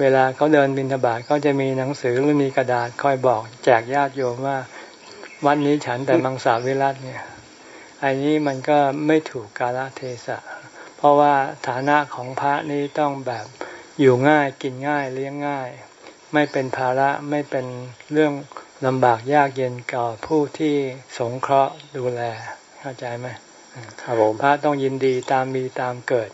เวลาเขาเดินบินทบาทก็จะมีหนังสือหรือมีกระดาษคอยบอก แจกญาติโยมว่า วันนี้ฉันแต่มังสวิรัตเนี่ยอันนี้มันก็ไม่ถูกกาลเทศะ เพราะว่าฐานะของพระนี้ต้องแบบอยู่ง่ายกินง่ายเลี้ยงง่าย ไม่เป็นภาระไม่เป็นเรื่องลำบากยากเย็นก่อผู้ที่สงเคราะห์ดูแลเข้าใจไหมครับผมพระต้องยินดีตามมีตามเกิด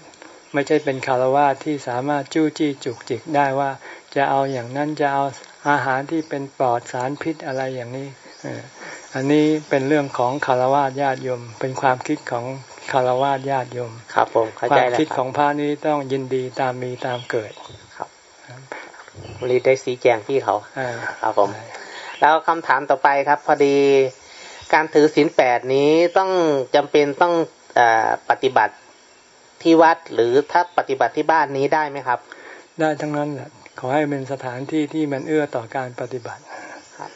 ไม่ใช่เป็นคารวะที่สามารถจู้จี้จุกจิกได้ว่า จะเอาอย่างนั้นจะเอาอาหารที่เป็นปลอดสารพิษอะไรอย่างนี้อันนี้เป็นเรื่องของคารวะญาติโยม เป็นความคิดของคารวะญาติโยม ครับผมเข้าใจแล้วความคิดของพระนี้ต้องยินดีตามมีตามเกิดครับรีได้สีแจงพี่เขาครับผม แล้วคำถามต่อไปครับ พอดีการถือศีลแปดนี้ต้องจำเป็นต้องอปฏิบัติ ที่วัดหรือถ้าปฏิบัติที่บ้านนี้ได้ไหมครับ ได้ทั้งนั้นแหละขอให้เป็นสถานที่ที่มันเอื้อต่อการปฏิบัติ ครับ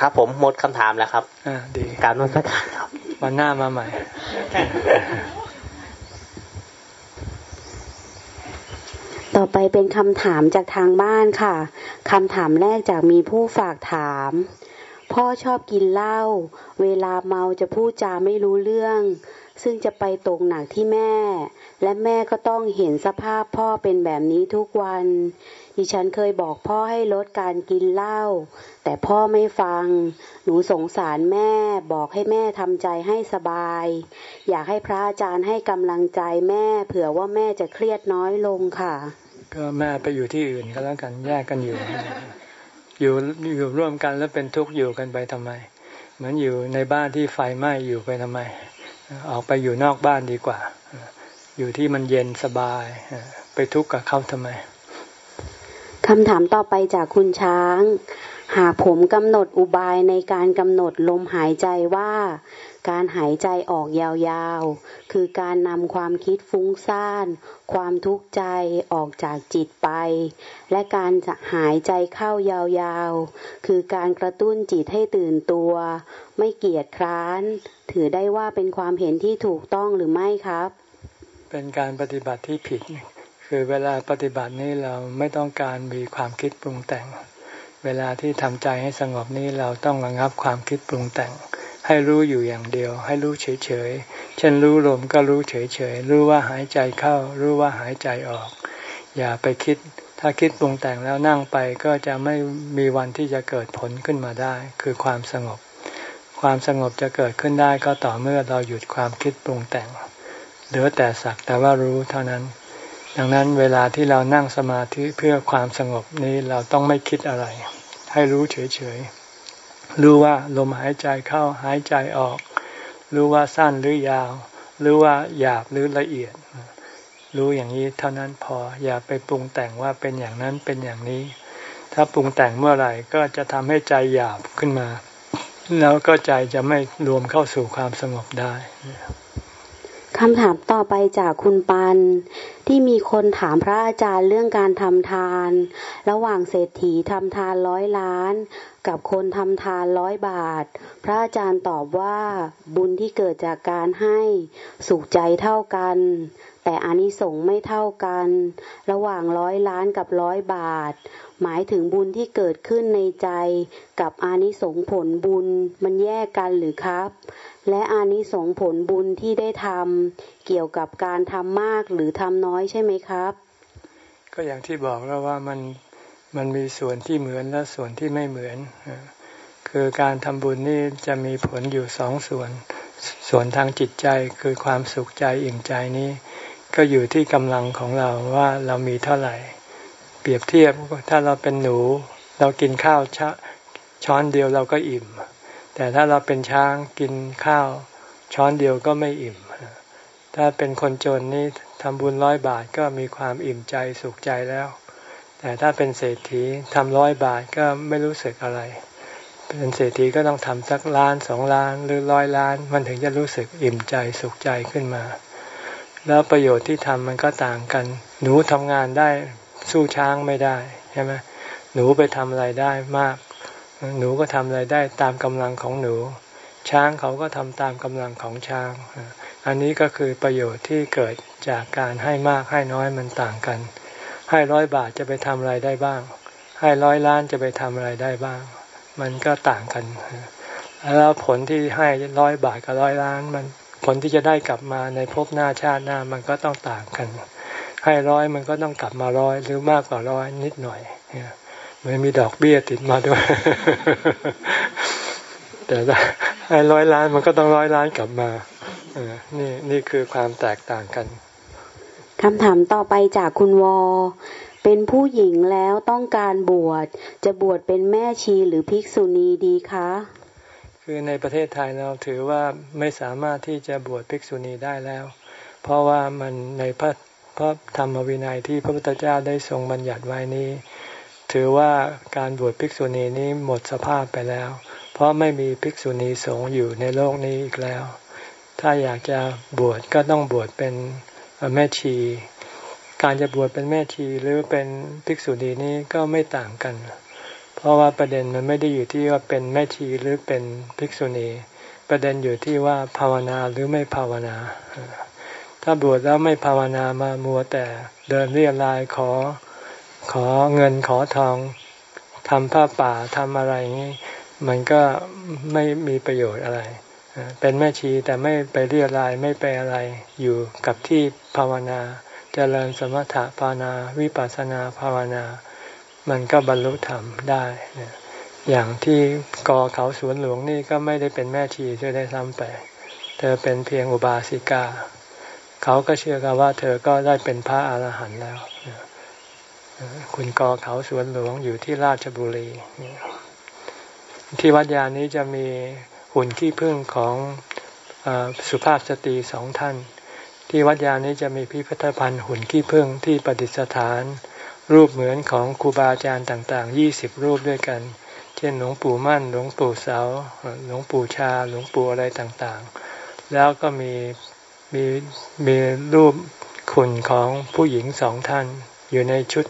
ครับผมหมดคำถามแล้วครับอ่าดีการนมัสการครับวันหน้ามาใหม่ต่อไปเป็นคำถามจากทางบ้านค่ะ คำถามแรกจากมีผู้ฝากถาม พ่อชอบกินเหล้า เวลาเมาจะพูดจาไม่รู้เรื่อง ซึ่งจะไปตกหนักที่แม่ และแม่ก็ต้องเห็นสภาพพ่อเป็นแบบนี้ทุกวัน ดิฉันเคยบอกพ่อให้ลดการกินเหล้า แต่พ่อไม่ฟัง หนูสงสารแม่ บอกให้แม่ทำใจให้สบาย อยากให้พระอาจารย์ให้กำลังใจแม่ เผื่อว่าแม่จะเครียดน้อยลงค่ะ ก็แม่ไปอยู่ที่อื่นก็แล้วกัน แยกกันอยู่ อยู่อยู่ร่วมกันแล้วเป็นทุกข์อยู่กันไปทำไม เหมือนอยู่ในบ้านที่ไฟไหม้อยู่ไปทำไม ออกไปอยู่นอกบ้านดีกว่า อยู่ที่มันเย็นสบาย ไปทุกข์กับเขาทำไมคำถามต่อไปจากคุณช้าง หากผมกำหนดอุบายในการกำหนดลมหายใจว่า การหายใจออกยาวๆ คือการนำความคิดฟุ้งซ่าน ความทุกข์ใจออกจากจิตไป และการจะหายใจเข้ายาวๆ คือการกระตุ้นจิตให้ตื่นตัว ไม่เกียจคร้าน ถือได้ว่าเป็นความเห็นที่ถูกต้องหรือไม่ครับ เป็นการปฏิบัติที่ผิด คือเวลาปฏิบัตินี้เราไม่ต้องการมีความคิดปรุงแต่ง เวลาที่ทำใจให้สงบนี้เราต้องระงับความคิดปรุงแต่ง ให้รู้อยู่อย่างเดียว ให้รู้เฉยๆ เช่นรู้ลมก็รู้เฉยๆ รู้ว่าหายใจเข้า รู้ว่าหายใจออก อย่าไปคิดถ้าคิดปรุงแต่งแล้วนั่งไปก็จะไม่มีวันที่จะเกิดผลขึ้นมาได้ คือความสงบ ความสงบจะเกิดขึ้นได้ก็ต่อเมื่อเราหยุดความคิดปรุงแต่ง เหลือแต่สักแต่ว่ารู้เท่านั้น ดังนั้นเวลาที่เรานั่งสมาธิเพื่อความสงบนี้เราต้องไม่คิดอะไร ให้รู้เฉยๆ รู้ว่าลมหายใจเข้าหายใจออก รู้ว่าสั้นหรือยาว รู้ว่าหยาบหรือละเอียด รู้อย่างนี้เท่านั้นพออย่าไปปรุงแต่งว่าเป็นอย่างนั้นเป็นอย่างนี้ ถ้าปรุงแต่งเมื่อไหร่ก็จะทำให้ใจหยาบขึ้นมา แล้วก็ใจจะไม่รวมเข้าสู่ความสงบได้คำถามต่อไปจากคุณปัน ที่มีคนถามพระอาจารย์เรื่องการทำทาน ระหว่างเศรษฐีทำทานร้อยล้าน กับคนทำทานร้อยบาท พระอาจารย์ตอบว่าบุญที่เกิดจากการให้สุขใจเท่ากัน แต่อานิสงส์ไม่เท่ากัน ระหว่างร้อยล้านกับร้อยบาท หมายถึงบุญที่เกิดขึ้นในใจ กับอานิสงส์ผลบุญมันแยกกันหรือครับ และอานิสงส์ผลบุญที่ได้ทำเกี่ยวกับการทำมากหรือทำน้อยใช่ไหมครับ ก็อย่างที่บอกแล้วว่ามันมันมีส่วนที่เหมือนและส่วนที่ไม่เหมือน คือการทำบุญนี่จะมีผลอยู่สองส่วน ส่วนทางจิตใจคือความสุขใจอิ่มใจนี้ ก็อยู่ที่กำลังของเราว่าเรามีเท่าไหร่ ปรียบเทียบถ้าเราเป็นหนู เรากินข้าวชช้อนเดียวเราก็อิ่ม แต่ถ้าเราเป็นช้างกินข้าวช้อนเดียวก็ไม่อิ่ม ถ้าเป็นคนจนนี่ทำบุญร้อยบาทก็มีความอิ่มใจสุขใจแล้ว แต่ถ้าเป็นเศรษฐีทำร้อยบาทก็ไม่รู้สึกอะไร เป็นเศรษฐีก็ต้องทำสักล้านสองล้านหรือร้อยล้าน มันถึงจะรู้สึกอิ่มใจสุขใจขึ้นมา แล้วประโยชน์ที่ทำมันก็ต่างกัน หนูทำงานได้ สู้ช้างไม่ได้ใช่ไหมหนูไปทำอะไรได้มาก หนูก็ทำอะไรได้ตามกำลังของหนู ช้างเขาก็ทำตามกำลังของช้าง อันนี้ก็คือประโยชน์ที่เกิดจากการให้มากให้น้อยมันต่างกัน ให้ร้อยบาทจะไปทำอะไรได้บ้าง ให้ร้อยล้านจะไปทำอะไรได้บ้าง มันก็ต่างกัน แล้วผลที่ให้ร้อยบาทกับร้อยล้านมันผลที่จะได้กลับมาในภพหน้าชาติหน้ามันก็ต้องต่างกัน ให้ร้อยมันก็ต้องกลับมาร้อยหรือมากกว่าร้อยนิดหน่อยมันมีดอกเบี้ยติดมาด้วย แต่ให้ร้อยล้านมันก็ต้องร้อยล้านกลับมาอนี่นี่คือความแตกต่างกันคำถามต่อไปจากคุณวอ เป็นผู้หญิงแล้วต้องการบวช จะบวชเป็นแม่ชีหรือภิกษุณีดีคะ คือในประเทศไทยเราถือว่าไม่สามารถที่จะบวชภิกษุณีได้แล้ว เพราะว่ามันในพระ พระธรรมวินัยที่พระพุทธเจ้าได้ทรงบัญญัติไว้นี้ ถือว่าการบวชภิกษุณีนี้หมดสภาพไปแล้ว เพราะไม่มีภิกษุณีสงฆ์อยู่ในโลกนี้อีกแล้ว ถ้าอยากจะบวชก็ต้องบวชเป็นแม่ชี การจะบวชเป็นแม่ชีหรือเป็นภิกษุณีนี้ก็ไม่ต่างกัน เพราะว่าประเด็นมันไม่ได้อยู่ที่ว่าเป็นแม่ชีหรือเป็นภิกษุณี ประเด็นอยู่ที่ว่าภาวนาหรือไม่ภาวนา ถ้าบวชแล้วไม่ภาวนามามัวแต่เดินเรียรายขอขอเงินขอทองทำผ้าป่าทำอะไรอย่างนี้มันก็ไม่มีประโยชน์อะไร เป็นแม่ชีแต่ไม่ไปเรียรายไม่ไปอะไรอยู่กับที่ภาวนาจเจริญสมถะภาวนาวิปัสสนาภาวนา มันก็บรรลุธรรมได้อย่างที่กอเขาสวนหลวงนี่ก็ไม่ได้เป็นแม่ชีจะได้ซ้ำไปเธอเป็นเพียงอุบาสิกา เขาก็เชื่อกันว่า เธอก็ได้เป็นพระอาหารหันต์แล้วคุณกอเขาสวนหลวงอยู่ที่ราชบุรีที่วัดยานี้จะมีหุ่นขี้ผึ้งของอสุภาพสตรีสองท่าน ที่วัดยานี้จะมีพิพิธภัณฑ์หุ่นขี้ผึ้งที่ประดิษฐาน รูปเหมือนของครูบาอาจารย์ต่างๆยี่สิบรูปด้วยกัน เช่นหลวงปู่มั่น หลวงปู่เสา หลวงปู่ชา หลวงปู่อะไรต่างๆ แล้วก็มี มีมีรูปขุนของผู้หญิงสองท่าน อยู่ในชุด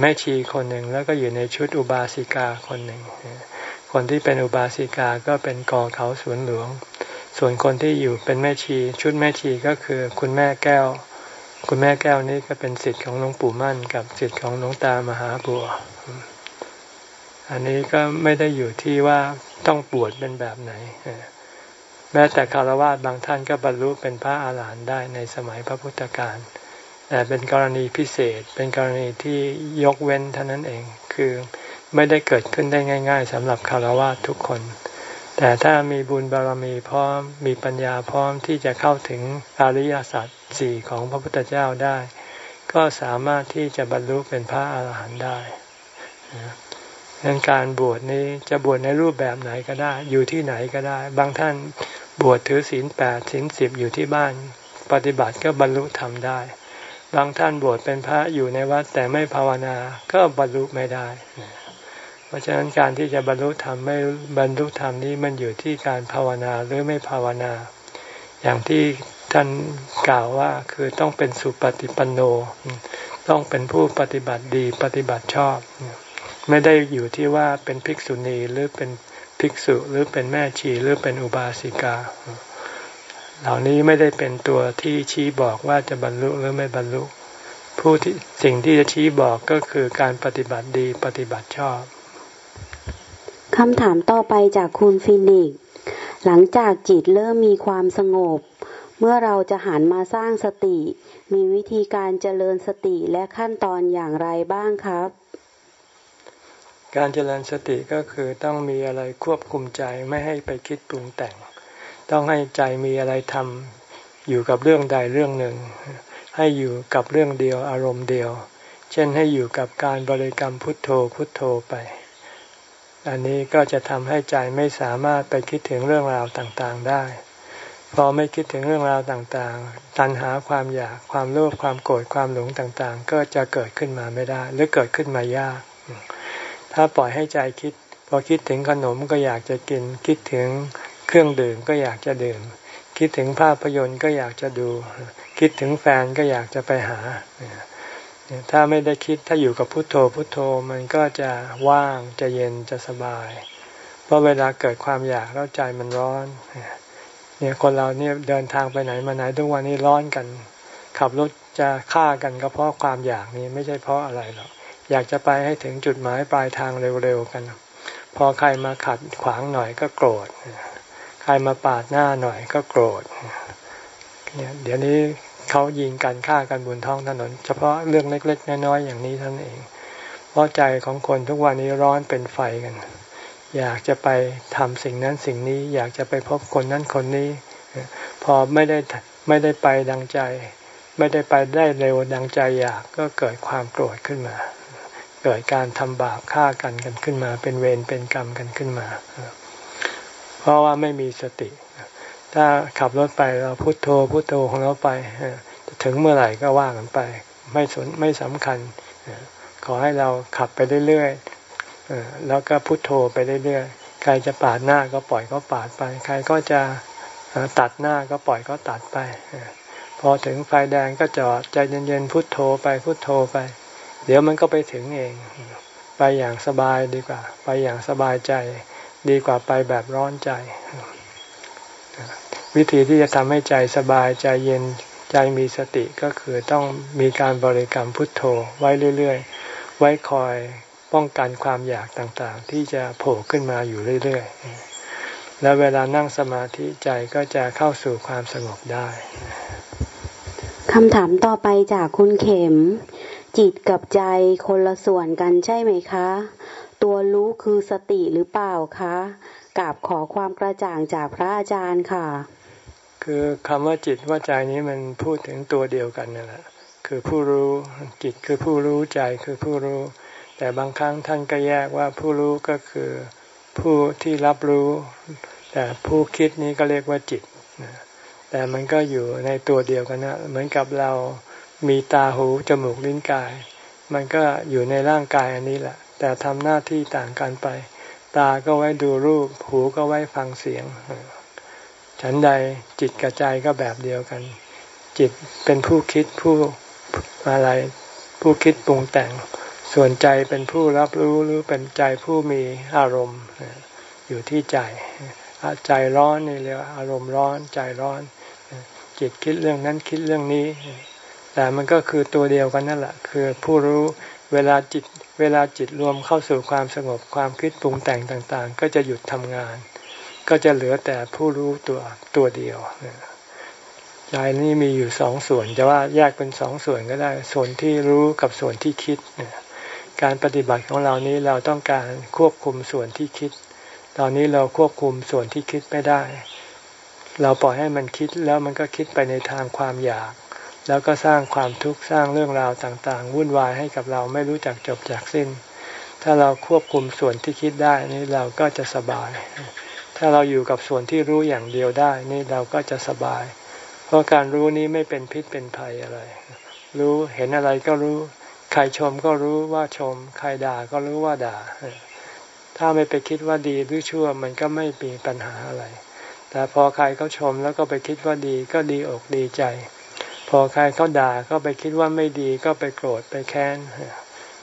แม่ชีคนหนึ่ง แล้วก็อยู่ในชุดอุบาสิกาคนหนึ่ง คนที่เป็นอุบาสิกาก็เป็นกอเขาสวนหลวง ส่วนคนที่อยู่เป็นแม่ชี ชุดแม่ชีก็คือคุณแม่แก้ว คุณแม่แก้วนี้ก็เป็นสิทธิ์ของหลวงปู่มั่น กับสิทธิ์ของหลวงตามหาบัวอันนี้ก็ไม่ได้อยู่ที่ว่าต้องปวดเป็นแบบไหน แม้แต่คารวะบางท่านก็บรรลุเป็นพระอาหารหันต์ได้ในสมัยพระพุทธการแต่เป็นกรณีพิเศษ เป็นกรณีที่ยกเว้นเท่านั้นเอง คือไม่ได้เกิดขึ้นได้ง่าย ๆสำหรับคารวะทุกคน แต่ถ้ามีบุญบารมีพร้อม มีปัญญาพร้อมที่จะเข้าถึงอริยสัจสี่ของพระพุทธเจ้าได้ ก็สามารถที่จะบรรลุเป็นพระอาหารหันต์ได้ดังนั้นการบวชนี้จะบวชในรูปแบบไหนก็ได้ อยู่ที่ไหนก็ได้ บางท่าน บวชถือศีลแปดศีลสิบอยู่ที่บ้าน ปฏิบัติก็บรรลุธรรมได้ บางท่านบวชเป็นพระอยู่ในวัดแต่ไม่ภาวนาก็บรรลุไม่ได้ เพราะฉะนั้นการที่จะบรรลุธรรมไม่บรรลุธรรมนี้มันอยู่ที่การภาวนาหรือไม่ภาวนา อย่างที่ท่านกล่าวว่าคือต้องเป็นสุปฏิปันโน ต้องเป็นผู้ปฏิบัติดีปฏิบัติชอบ ไม่ได้อยู่ที่ว่าเป็นภิกษุณีหรือเป็น ภิกษุหรือเป็นแม่ชีหรือเป็นอุบาสิกา เหล่านี้ไม่ได้เป็นตัวที่ชี้บอกว่าจะบรรลุหรือไม่บรรลุ ผู้ที่สิ่งที่จะชี้บอกก็คือการปฏิบัติดีปฏิบัติชอบคำถามต่อไปจากคุณฟินิกหลังจากจิตเริ่มมีความสงบ เมื่อเราจะหันมาสร้างสติ มีวิธีการเจริญสติและขั้นตอนอย่างไรบ้างครับ การเจริญสติก็คือต้องมีอะไรควบคุมใจไม่ให้ไปคิดปรุงแต่ง ต้องให้ใจมีอะไรทำอยู่กับเรื่องใดเรื่องหนึ่ง ให้อยู่กับเรื่องเดียวอารมณ์เดียว เช่นให้อยู่กับการบริกรรมพุทโธพุทโธไป อันนี้ก็จะทำให้ใจไม่สามารถไปคิดถึงเรื่องราวต่างๆได้ พอไม่คิดถึงเรื่องราวต่างๆ ตัณหาความอยากความโลภความโกรธความหลงต่างๆ ก็จะเกิดขึ้นมาไม่ได้ หรือเกิดขึ้นมายาก ถ้าปล่อยให้ใจคิด พอคิดถึงขนมก็อยากจะกิน คิดถึงเครื่องดื่มก็อยากจะดื่ม คิดถึงภาพยนตร์ก็อยากจะดู คิดถึงแฟนก็อยากจะไปหา ถ้าไม่ได้คิดถ้าอยู่กับพุโทโธพุโทโธมันก็จะว่างจะเย็นจะสบาย เพราะเวลาเกิดความอยากแล้วใจมันร้อนเนี่ยคนเราเนี่ยเดินทางไปไหนมาไหนทุกวันนี้ร้อนกัน ขับรถจะฆ่ากันก็เพราะความอยากนี้ไม่ใช่เพราะอะไรหรอก อยากจะไปให้ถึงจุดหมายปลายทางเร็วๆกัน พอใครมาขัดขวางหน่อยก็โกรธ ใครมาปาดหน้าหน่อยก็โกรธเนี่ยเดี๋ยวนี้เขายิงกันฆ่ากันบนท้องถนน เฉพาะเรื่องเล็ก ๆ น้อยๆอย่างนี้ท่านเอง เพราะใจของคนทุกวันนี้ร้อนเป็นไฟกัน อยากจะไปทำสิ่งนั้นสิ่งนี้ อยากจะไปพบคนนั้นคนนี้ พอไม่ได้ไม่ได้ไปดังใจ ไม่ได้ไปได้เร็วดังใจอยากก็เกิดความโกรธขึ้นมา เกิดการทำบาปฆ่ากันกันขึ้นมา เป็นเวรเป็นกรรมกันขึ้นมา เพราะว่าไม่มีสติ ถ้าขับรถไปเราพุโทโธพุโทโธของเราไปจะถึงเมื่อไหร่ก็ว่ากันไป ไม่สนไม่สำคัญ ขอให้เราขับไปเรื่อยๆแล้วก็พุโทโธไปเรื่อยๆ ใครจะปาดหน้าก็ปล่อยก็ปาดไป ใครก็จะตัดหน้าก็ปล่อยก็ตัดไป พอถึงไฟแดงก็จอดใจเย็นๆพุโทโธไปพุโทโธไป เดี๋ยวมันก็ไปถึงเอง ไปอย่างสบายดีกว่า ไปอย่างสบายใจ ดีกว่าไปแบบร้อนใจ วิธีที่จะทำให้ใจสบายใจเย็นใจมีสติก็คือต้องมีการบริกรรมพุทโธไว้เรื่อย ๆ ไว้คอยป้องกันความอยากต่างๆ ที่จะโผล่ขึ้นมาอยู่เรื่อย ๆ แล้วเวลานั่งสมาธิใจก็จะเข้าสู่ความสงบได้คำถามต่อไปจากคุณเข็ม จิตกับใจคนละส่วนกันใช่ไหมคะ ตัวรู้คือสติหรือเปล่าคะกราบขอความกระจ่างจากพระอาจารย์ค่ะ คือคำว่าจิตว่าใจนี้มันพูดถึงตัวเดียวกันนั่นแหละคือผู้รู้จิตคือผู้รู้ใจคือผู้รู้ แต่บางครั้งท่านก็แยกว่าผู้รู้ก็คือผู้ที่รับรู้ แต่ผู้คิดนี้ก็เรียกว่าจิตแต่มันก็อยู่ในตัวเดียวกันนะเหมือนกับเรา มีตาหูจมูกลิ้นกาย มันก็อยู่ในร่างกายอันนี้แหละ แต่ทำหน้าที่ต่างกันไป ตาก็ไว้ดูรูป หูก็ไว้ฟังเสียง ฉันใดจิตกับใจก็แบบเดียวกัน จิตเป็นผู้คิดผู้อะไร ผู้คิดปรุงแต่ง ส่วนใจเป็นผู้รับรู้หรือเป็นใจผู้มีอารมณ์ อยู่ที่ใจ ใจร้อนนี่เรียกอารมณ์ร้อนใจร้อน จิตคิดเรื่องนั้นคิดเรื่องนี้ แต่มันก็คือตัวเดียวกันนั่นแหละ คือผู้รู้เวลาจิตเวลาจิตรวมเข้าสู่ความสงบความคิดปรุงแต่งต่างๆ ก็จะหยุดทำงาน ก็จะเหลือแต่ผู้รู้ตัวตัวเดียวใจนี้มีอยู่สองส่วน จะว่าแยกเป็นสองส่วนก็ได้ ส่วนที่รู้กับส่วนที่คิดการปฏิบัติของเรานี้เราต้องการควบคุมส่วนที่คิด ตอนนี้เราควบคุมส่วนที่คิดไม่ได้ เราปล่อยให้มันคิดแล้วมันก็คิดไปในทางความอยาก แล้วก็สร้างความทุกข์สร้างเรื่องราวต่างๆ วุ่นวายให้กับเราไม่รู้จักจบจากสิ้น ถ้าเราควบคุมส่วนที่คิดได้นี่เราก็จะสบาย ถ้าเราอยู่กับส่วนที่รู้อย่างเดียวได้นี่เราก็จะสบาย เพราะการรู้นี้ไม่เป็นพิษเป็นภัยอะไร รู้เห็นอะไรก็รู้ ใครชมก็รู้ว่าชม ใครด่าก็รู้ว่าด่า ถ้าไม่ไปคิดว่าดีหรือชั่วมันก็ไม่มีปัญหาอะไร แต่พอใครเขาชมแล้วก็ไปคิดว่าดีก็ดีอกดีใจ พอใครเขาด่าก็ไปคิดว่าไม่ดีก็ไปโกรธไปแค้น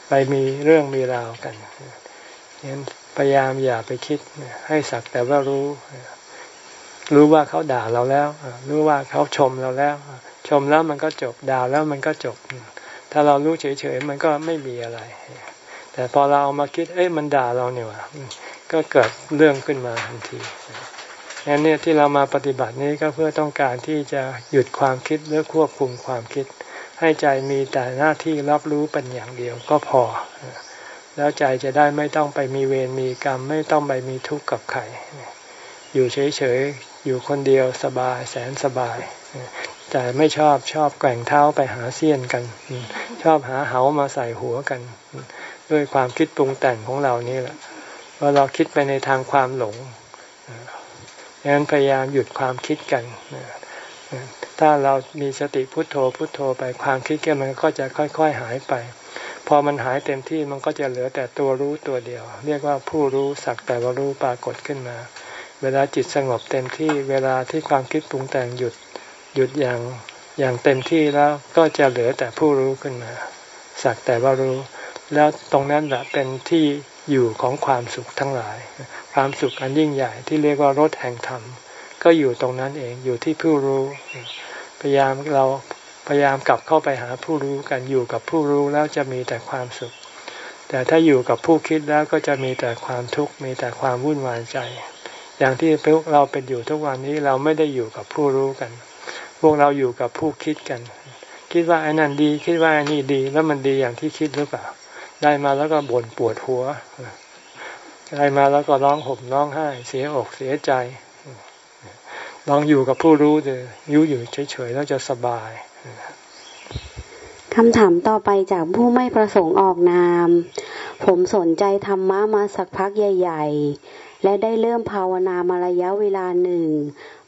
ไปมีเรื่องมีราวกันงั้นพยายามอย่าไปคิดให้สักแต่ว่ารู้ รู้ว่าเขาด่าเราแล้ว รู้ว่าเขาชมเราแล้ว ชมแล้วมันก็จบด่าแล้วมันก็จบ ถ้าเรารู้เฉยๆมันก็ไม่มีอะไร แต่พอเราเอามาคิด เอ้ยมันด่าเราเนี่ยว่ะก็เกิดเรื่องขึ้นมาทันที งั้นเนี่ยที่เรามาปฏิบัตินี้ก็เพื่อต้องการที่จะหยุดความคิดหรือควบคุมความคิด ให้ใจมีแต่หน้าที่รับรู้เป็นอย่างเดียวก็พอ แล้วใจจะได้ไม่ต้องไปมีเวรมีกรรม ไม่ต้องไปมีทุกข์กับใครอยู่เฉยๆ อยู่คนเดียวสบายแสนสบาย แต่ไม่ชอบชอบแกว่งเท้าไปหาเสี้ยนกัน ชอบหาเหามาใส่หัวกัน ด้วยความคิดปรุงแต่งของเรานี่แหละว่าเราคิดไปในทางความหลง ดังนั้นพยายามหยุดความคิดกันถ้าเรามีสติพุโทโธพุโทโธไปความคิดกันมันก็จะค่อย ๆ หายไป พอมันหายเต็มที่มันก็จะเหลือแต่ตัวรู้ตัวเดียว เรียกว่าผู้รู้สักแต่ว่ารู้ปรากฏขึ้นมา เวลาจิตสงบเต็มที่เวลาที่ความคิดปรุงแต่งหยุดหยุดอย่างอย่างเต็มที่แล้วก็จะเหลือแต่ผู้รู้ขึ้นมา สักแต่ว่ารู้ แล้วตรงนั้นแหละเป็นที่อยู่ของความสุขทั้งหลาย ความสุขอันยิ่งใหญ่ที่เรียกว่ารถแห่งธรรม ก็อยู่ตรงนั้นเองอยู่ที่ผู้รู้ พยายามเราพยายามกลับเข้าไปหาผู้รู้กันอยู่กับผู้รู้แล้วจะมีแต่ความสุข แต่ถ้าอยู่กับผู้คิดแล้วก็จะมีแต่ความทุกข์มีแต่ความวุ่นวายใจ อย่างที่พวกเราเป็นอยู่ทุกวันนี้เราไม่ได้อยู่กับผู้รู้กัน พวกเราอยู่กับผู้คิดกัน คิดว่าไอ้นั่นดี คิดว่าไอ้นี่ดี แล้วมันดีอย่างที่คิดหรือเปล่า ได้มาแล้วก็บ่นปวดหัว ได้มาแล้วก็ร้องห่มร้องไห้ เสียอกเสียใจ ลองอยู่กับผู้รู้เลยยุอยู่เฉยๆแล้วจะสบายคำถามต่อไปจากผู้ไม่ประสงค์ออกนาม ผมสนใจธรรมะมาสักพักใหญ่ ๆ และได้เริ่มภาวนามาระยะเวลาหนึ่ง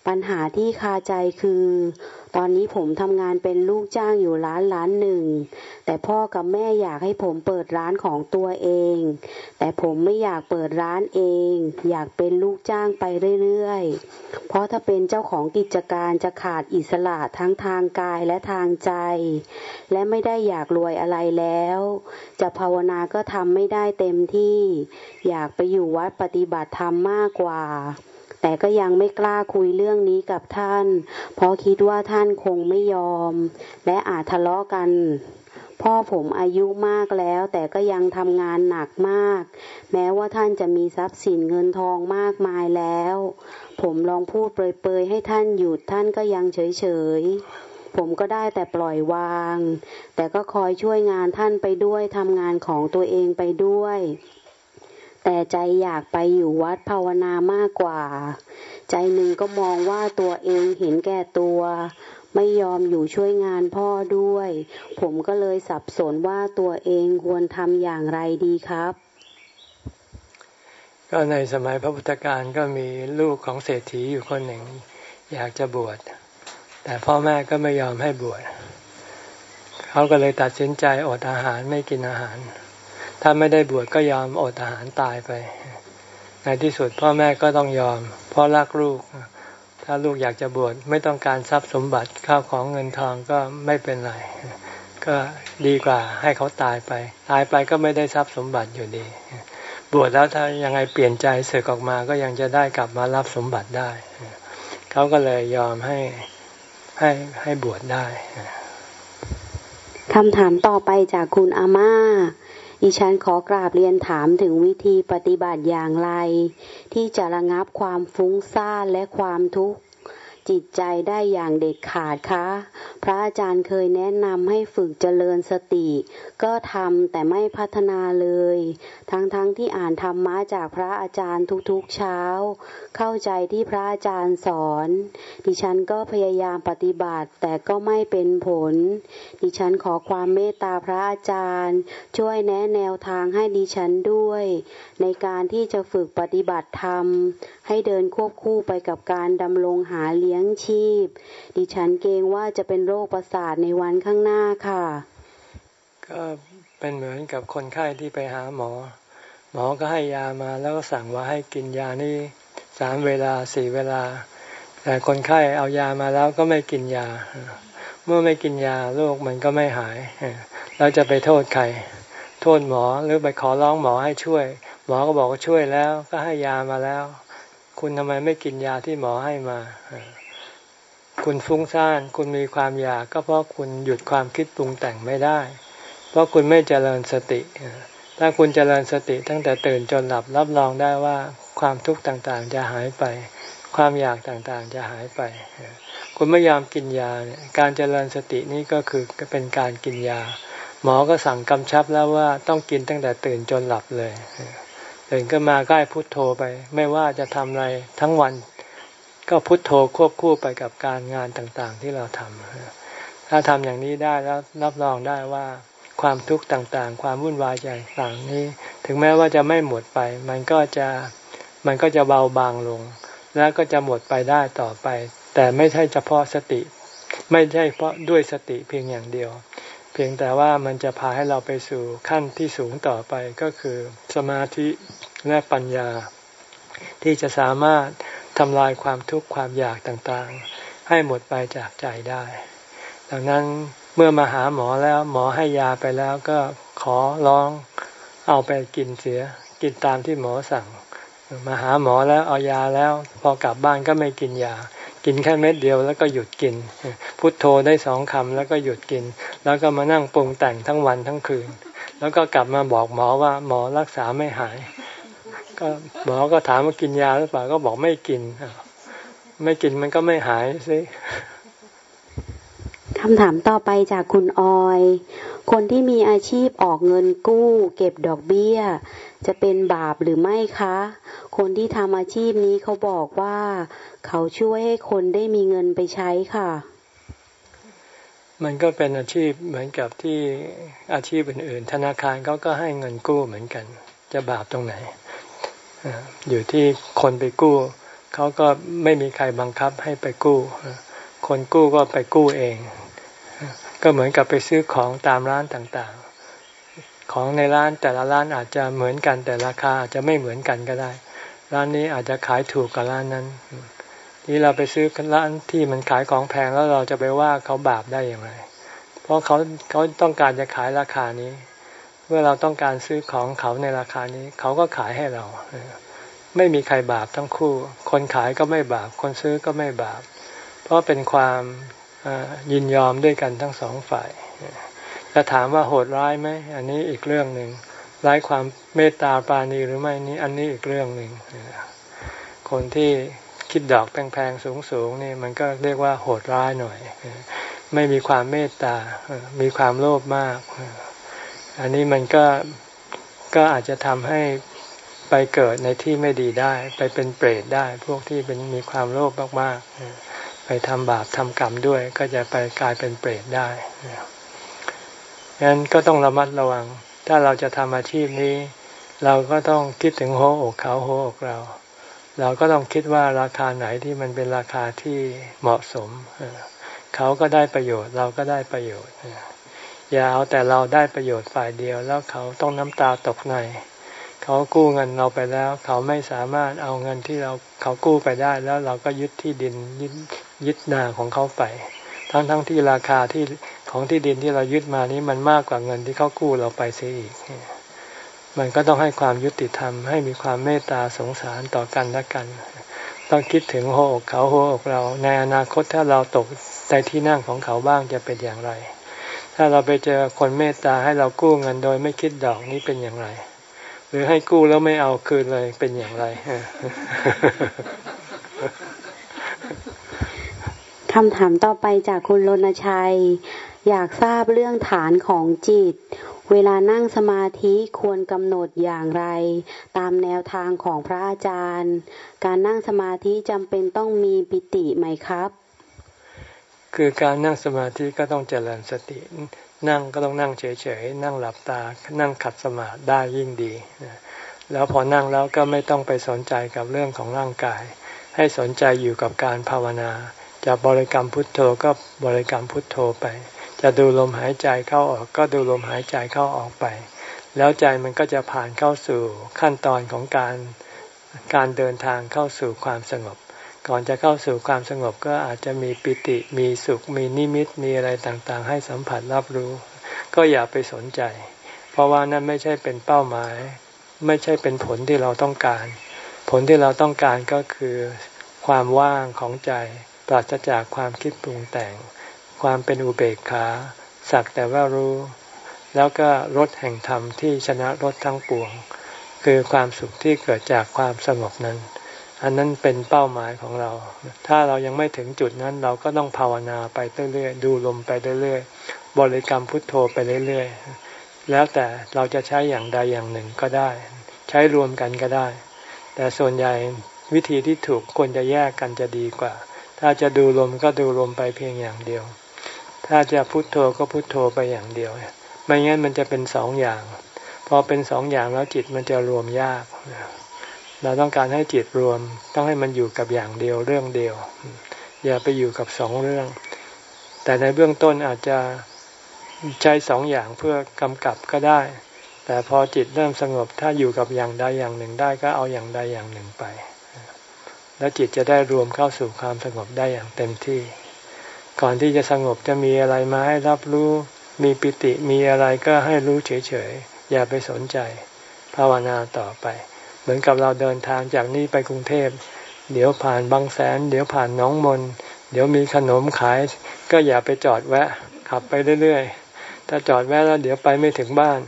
ปัญหาที่คาใจคือ ตอนนี้ผมทำงานเป็นลูกจ้างอยู่ร้านร้านหนึ่ง แต่พ่อกับแม่อยากให้ผมเปิดร้านของตัวเอง แต่ผมไม่อยากเปิดร้านเอง อยากเป็นลูกจ้างไปเรื่อยๆ เพราะถ้าเป็นเจ้าของกิจการจะขาดอิสระทั้งทางกายและทางใจ และไม่ได้อยากรวยอะไรแล้ว จะภาวนาก็ทำไม่ได้เต็มที่ อยากไปอยู่วัดปฏิบัติธรรมมากกว่า แต่ก็ยังไม่กล้าคุยเรื่องนี้กับท่าน เพราะคิดว่าท่านคงไม่ยอม และอาจทะเลาะกัน พ่อผมอายุมากแล้ว แต่ก็ยังทำงานหนักมาก แม้ว่าท่านจะมีทรัพย์สินเงินทองมากมายแล้ว ผมลองพูดเปรยๆให้ท่านหยุดท่านก็ยังเฉยๆผมก็ได้แต่ปล่อยวาง แต่ก็คอยช่วยงานท่านไปด้วยทำงานของตัวเองไปด้วย แต่ใจอยากไปอยู่วัดภาวนามากกว่า ใจหนึ่งก็มองว่าตัวเองเห็นแก่ตัว ไม่ยอมอยู่ช่วยงานพ่อด้วย ผมก็เลยสับสนว่าตัวเองควรทำอย่างไรดีครับ ก็ในสมัยพระพุทธการก็มีลูกของเศรษฐีอยู่คนหนึ่ง อยากจะบวช แต่พ่อแม่ก็ไม่ยอมให้บวช เขาก็เลยตัดสินใจอดอาหารไม่กินอาหาร ถ้าไม่ได้บวชก็ยอมอดอาหารตายไป ในที่สุดพ่อแม่ก็ต้องยอม เพราะรักลูก ถ้าลูกอยากจะบวชไม่ต้องการทรัพย์สมบัติข้าวของเงินทองก็ไม่เป็นไร ก็ดีกว่าให้เขาตายไป ตายไปก็ไม่ได้ทรัพย์สมบัติอยู่ดี บวชแล้วถ้ายังไงเปลี่ยนใจเสกออกมาก็ยังจะได้กลับมารับสมบัติได้ เขาก็เลยยอมให้ให้ให้บวชได้คำถามต่อไปจากคุณอาม่า ดิฉันขอกราบเรียนถามถึงวิธีปฏิบัติอย่างไร ที่จะระงับความฟุ้งซ่านและความทุกข์ จิตใจได้อย่างเด็ดขาดคะพระอาจารย์เคยแนะนำให้ฝึกเจริญสติ ก็ทำแต่ไม่พัฒนาเลย ทั้งๆทที่อ่านธรรมะจากพระอาจารย์ทุกๆเช้า เข้าใจที่พระอาจารย์สอน ดิฉันก็พยายามปฏิบัติแต่ก็ไม่เป็นผล ดิฉันขอความเมตตาพระอาจารย์ ช่วยแนะแนวทางให้ดิฉันด้วย ในการที่จะฝึกปฏิบัติธรรม ให้เดินควบคู่ไปกับการดำรงหาเลี้ยงชีพ ดิฉันเกรงว่าจะเป็นโรคประสาทในวันข้างหน้าค่ะ ก็เป็นเหมือนกับคนไข้ที่ไปหาหมอ หมอก็ให้ยามาแล้วก็สั่งว่าให้กินยานี่สามเวลาสี่เวลา แต่คนไข้เอายามาแล้วก็ไม่กินยา เมื่อไม่กินยาโรคมันก็ไม่หายเราจะไปโทษใครโทษหมอหรือไปขอร้องหมอให้ช่วย หมอก็บอกว่าช่วยแล้ว ก็ให้ยามาแล้ว คุณทำไมไม่กินยาที่หมอให้มา คุณฟุ้งซ่าน คุณมีความอยากก็เพราะคุณหยุดความคิดปรุงแต่งไม่ได้ เพราะคุณไม่เจริญสติ ถ้าคุณเจริญสติตั้งแต่ตื่นจนหลับรับรองได้ว่าความทุกข์ต่างๆ จะหายไป ความอยากต่างๆ จะหายไป คุณไม่ยอมกินยา การเจริญสตินี้ก็คือเป็นการกินยา หมอก็สั่งกำชับแล้วว่าต้องกินตั้งแต่ตื่นจนหลับเลย ตื่นก็มาใกล้พุทโธไป ไม่ว่าจะทำอะไรทั้งวัน ก็พุทโธควบคู่ไปกับการงานต่างๆ ที่เราทำถ้าทำอย่างนี้ได้แล้วรับรองได้ว่าความทุกข์ต่างๆ ความวุ่นวายใจต่างนี้ ถึงแม้ว่าจะไม่หมดไป มันก็จะมันก็จะเบาบางลง แล้วก็จะหมดไปได้ต่อไป แต่ไม่ใช่เฉพาะสติ ไม่ใช่เพราะด้วยสติเพียงอย่างเดียว เพียงแต่ว่ามันจะพาให้เราไปสู่ขั้นที่สูงต่อไปก็คือสมาธิ และปัญญา ที่จะสามารถทำลายความทุกข์ความอยากต่างๆ ให้หมดไปจากใจได้ ดังนั้นเมื่อมาหาหมอแล้วหมอให้ยาไปแล้วก็ขอร้องเอาไปกินเสีย กินตามที่หมอสั่ง มาหาหมอแล้วเอายาแล้ว พอกลับบ้านก็ไม่กินยา กินแค่เม็ดเดียวแล้วก็หยุดกิน พุทโธได้สองคำแล้วก็หยุดกิน แล้วก็มานั่งปรุงแต่งทั้งวันทั้งคืน แล้วก็กลับมาบอกหมอว่าหมอรักษาไม่หาย ก็หมอก็ถามว่ากินยาหรือเปล่าก็บอกไม่กินไม่กินมันก็ไม่หายสิคำถามต่อไปจากคุณออย คนที่มีอาชีพออกเงินกู้ เก็บดอกเบี้ย จะเป็นบาปหรือไม่คะ คนที่ทำอาชีพนี้เขาบอกว่า เขาช่วยให้คนได้มีเงินไปใช้ค่ะ มันก็เป็นอาชีพเหมือนกับที่อาชีพอื่น ๆ ธนาคารเขาก็ให้เงินกู้เหมือนกัน จะบาปตรงไหน อยู่ที่คนไปกู้เขาก็ไม่มีใครบังคับให้ไปกู้ คนกู้ก็ไปกู้เอง ก็เหมือนกับไปซื้อของตามร้านต่างๆ ของในร้านแต่ละร้านอาจจะเหมือนกันแต่ราคาอาจจะไม่เหมือนกันก็ได้ ร้านนี้อาจจะขายถูกกว่าร้านนั้นที่เราไปซื้อร้านที่มันขายของแพงแล้วเราจะไปว่าเขาบาปได้อย่างไร เพราะเขาเขาต้องการจะขายราคานี้ เมื่อเราต้องการซื้อของเขาในราคานี้ เขาก็ขายให้เรา ไม่มีใครบาปทั้งคู่ คนขายก็ไม่บาป คนซื้อก็ไม่บาป เพราะเป็นความยินยอมด้วยกันทั้งสองฝ่ายจะถามว่าโหดร้ายไหมอันนี้อีกเรื่องหนึ่งร้ายความเมตตาปาณีหรือไม่นี้อันนี้อีกเรื่องหนึ่งคนที่คิดดอกแพงๆสูงๆนี่มันก็เรียกว่าโหดร้ายหน่อย ไม่มีความเมตตา มีความโลภมาก อันนี้มันก็ก็อาจจะทำให้ไปเกิดในที่ไม่ดีได้ ไปเป็นเปรตได้ พวกที่เป็นมีความโลภมากๆ ไปทำบาปทำกรรมด้วย ก็จะไปกลายเป็นเปรตได้ดังนั้นก็ต้องระมัดระวัง ถ้าเราจะทำอาชีพนี้ เราก็ต้องคิดถึงหัวอกเขาหัวอกเรา เราก็ต้องคิดว่าราคาไหนที่มันเป็นราคาที่เหมาะสม เขาก็ได้ประโยชน์ เราก็ได้ประโยชน์ อย่าเอาแต่เราได้ประโยชน์ฝ่ายเดียวแล้วเขาต้องน้ำตาตกในเขากู้เงินเราไปแล้ว เขาไม่สามารถเอาเงินที่เราเขากู้ไปได้แล้วเราก็ยึดที่ดินยึดยึดนาของเขาไป ทั้งทั้งที่ราคาที่ของที่ดินที่เรายึดมานี้มันมากกว่าเงินที่เขากู้เราไปเสียอีก มันก็ต้องให้ความยุติธรรมให้มีความเมตตาสงสารต่อกันและกัน ต้องคิดถึงหัวอกเขาหัวอกเรา ในอนาคตถ้าเราตกใจที่นั่งของเขาบ้างจะเป็นอย่างไร ถ้าเราไปเจอคนเมตตาให้เรากู้เงินโดยไม่คิดดอกนี้เป็นอย่างไร หรือให้กู้แล้วไม่เอาคืนเลยเป็นอย่างไรคำถามต่อไปจากคุณรณชัย อยากทราบเรื่องฐานของจิต เวลานั่งสมาธิควรกำหนดอย่างไร ตามแนวทางของพระอาจารย์ การนั่งสมาธิจำเป็นต้องมีปิติไหมครับ คือการนั่งสมาธิก็ต้องเจริญสติ นั่งก็ต้องนั่งเฉยๆ นั่งหลับตา นั่งขัดสมาธิได้ยิ่งดี แล้วพอนั่งแล้วก็ไม่ต้องไปสนใจกับเรื่องของร่างกาย ให้สนใจอยู่กับการภาวนา จะบริกรรมพุทโธก็บริกรรมพุทโธไป จะดูลมหายใจเข้าออกก็ดูลมหายใจเข้าออกไป แล้วใจมันก็จะผ่านเข้าสู่ขั้นตอนของการการเดินทางเข้าสู่ความสงบ ก่อนจะเข้าสู่ความสงบก็อาจจะมีปิติมีสุขมีนิมิตมีอะไรต่างๆ ให้สัมผัสรับรู้ ก็อย่าไปสนใจ เพราะว่านั่นไม่ใช่เป็นเป้าหมาย ไม่ใช่เป็นผลที่เราต้องการ ผลที่เราต้องการก็คือความว่างของใจปราศจากความคิดปรุงแต่ง ความเป็นอุเบกขาสักแต่ว่ารู้ แล้วก็รถแห่งธรรมที่ชนะรถทั้งปวง คือความสุขที่เกิดจากความสงบนั้น อันนั้นเป็นเป้าหมายของเรา ถ้าเรายังไม่ถึงจุดนั้นเราก็ต้องภาวนาไปเรื่อยๆ ดูลมไปเรื่อยๆ บริกรรมพุทโธไปเรื่อยๆ แล้วแต่เราจะใช้อย่างใดอย่างหนึ่งก็ได้ ใช้รวมกันก็ได้ แต่ส่วนใหญ่วิธีที่ถูกควรจะแยกกันจะดีกว่า ถ้าจะดูลมก็ดูลมไปเพียงอย่างเดียว ถ้าจะพุทโธก็พุทโธไปอย่างเดียว ไม่งั้นมันจะเป็นสองอย่าง พอเป็นสองอย่างแล้วจิตมันจะรวมยาก เราต้องการให้จิตรวม ต้องให้มันอยู่กับอย่างเดียวเรื่องเดียว อย่าไปอยู่กับสองเรื่อง แต่ในเบื้องต้นอาจจะใช้สองอย่างเพื่อกำกับก็ได้ แต่พอจิตเริ่มสงบถ้าอยู่กับอย่างใดอย่างหนึ่งได้ก็เอาอย่างใดอย่างหนึ่งไป แล้วจิตจะได้รวมเข้าสู่ความสงบได้อย่างเต็มที่ ก่อนที่จะสงบจะมีอะไรมาให้รับรู้ มีปิติมีอะไรก็ให้รู้เฉยๆอย่าไปสนใจ ภาวนาต่อไป เหมือนกับเราเดินทางจากนี่ไปกรุงเทพ เดี๋ยวผ่านบางแสน เดี๋ยวผ่านน้องมน เดี๋ยวมีขนมขาย ก็อย่าไปจอดแวะ ขับไปเรื่อยๆ ถ้าจอดแวะแล้วเดี๋ยวไปไม่ถึงบ้าน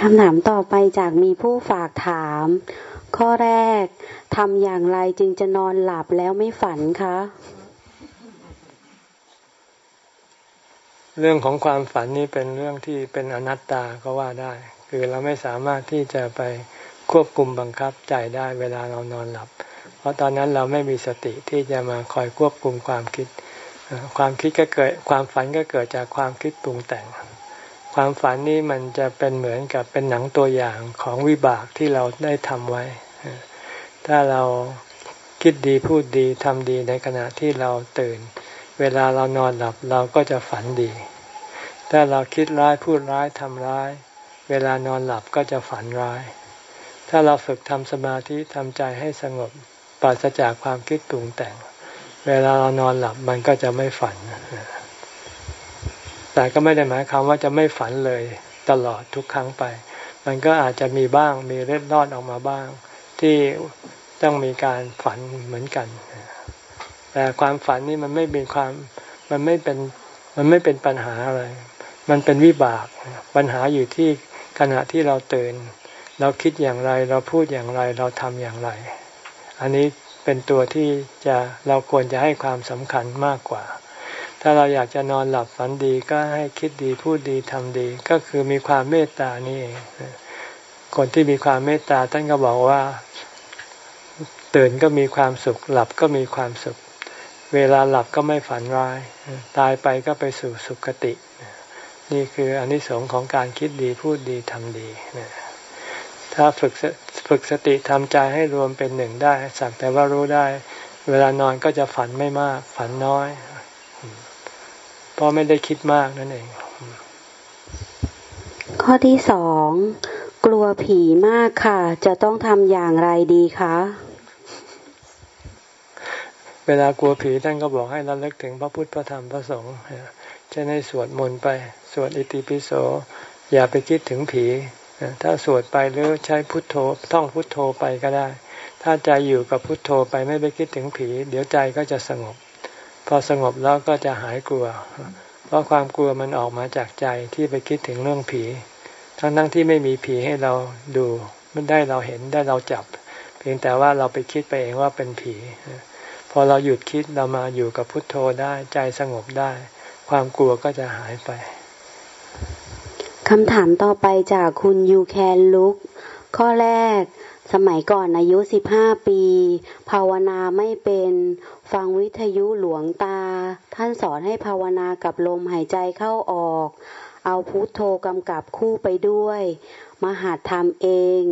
คำถามต่อไปจากมีผู้ฝากถาม ข้อแรกทำอย่างไรจึงจะนอนหลับแล้วไม่ฝันคะเรื่องของความฝันนี่เป็นเรื่องที่เป็นอนัตตาก็ว่าได้ คือเราไม่สามารถที่จะไปควบคุมบังคับใจได้เวลาเรานอนหลับ เพราะตอนนั้นเราไม่มีสติที่จะมาคอยควบคุมความคิด ความคิดก็เกิดความฝันก็เกิดจากความคิดปรุงแต่ง ความฝันนี้มันจะเป็นเหมือนกับเป็นหนังตัวอย่างของวิบากที่เราได้ทำไว้ ถ้าเราคิดดีพูดดีทำดีในขณะที่เราตื่น เวลาเรานอนหลับเราก็จะฝันดี ถ้าเราคิดร้ายพูดร้ายทำร้าย เวลานอนหลับก็จะฝันร้าย ถ้าเราฝึกทำสมาธิทำใจให้สงบปราศจากความคิดปรุงแต่ง เวลาเรานอนหลับมันก็จะไม่ฝัน แต่ก็ไม่ได้หมายความว่าจะไม่ฝันเลยตลอดทุกครั้งไป มันก็อาจจะมีบ้างมีเล็ดลอดออกมาบ้าง ที่ต้องมีการฝันเหมือนกัน แต่ความฝันนี่มันไม่เป็นความมันไม่เป็นมันไม่เป็นปัญหาอะไร มันเป็นวิบากปัญหาอยู่ที่ ขณะที่เราตื่น เราคิดอย่างไร เราพูดอย่างไร เราทำอย่างไร อันนี้เป็นตัวที่จะเราควรจะให้ความสำคัญมากกว่า ถ้าเราอยากจะนอนหลับฝันดีก็ให้คิดดีพูดดีทำดี ก็คือมีความเมตตานี่เอง คนที่มีความเมตตาท่านก็บอกว่า ตื่นก็มีความสุข หลับก็มีความสุข เวลาหลับก็ไม่ฝันร้าย ตายไปก็ไปสู่สุคติ นี่คืออนิสงค์ของการคิดดีพูดดีทำดีถ้าฝึกฝึกสติทำใจให้รวมเป็นหนึ่งได้ สักแต่ว่ารู้ได้ เวลานอนก็จะฝันไม่มาก ฝันน้อย เพราะไม่ได้คิดมากนั่นเอง ข้อที่สองกลัวผีมากค่ะ จะต้องทำอย่างไรดีคะเวลากลัวผีท่านก็บอกให้เราเลิกถึงพระพุทธพระธรรมพระสงฆ์จะให้สวดมนต์ไป สวดอิติปิโสอย่าไปคิดถึงผี ถ้าสวดไปหรือใช้พุทโธท่องพุทโธไปก็ได้ ถ้าใจอยู่กับพุทโธไปไม่ไปคิดถึงผี เดี๋ยวใจก็จะสงบ พอสงบแล้วก็จะหายกลัว เพราะความกลัวมันออกมาจากใจที่ไปคิดถึงเรื่องผี ทั้งทั้งที่ไม่มีผีให้เราดูไม่ได้เราเห็นได้เราจับ เพียงแต่ว่าเราไปคิดไปเองว่าเป็นผีพอเราหยุดคิดเรามาอยู่กับพุทโธได้ใจสงบได้ ความกลัวก็จะหายไป คำถามต่อไปจากคุณยูแคนลุกข้อแรก สมัยก่อนอายุสิบห้าปี ภาวนาไม่เป็น ฟังวิทยุหลวงตา ท่านสอนให้ภาวนากับลมหายใจเข้าออก เอาพุทโธกำกับคู่ไปด้วย มหาธรรมเอง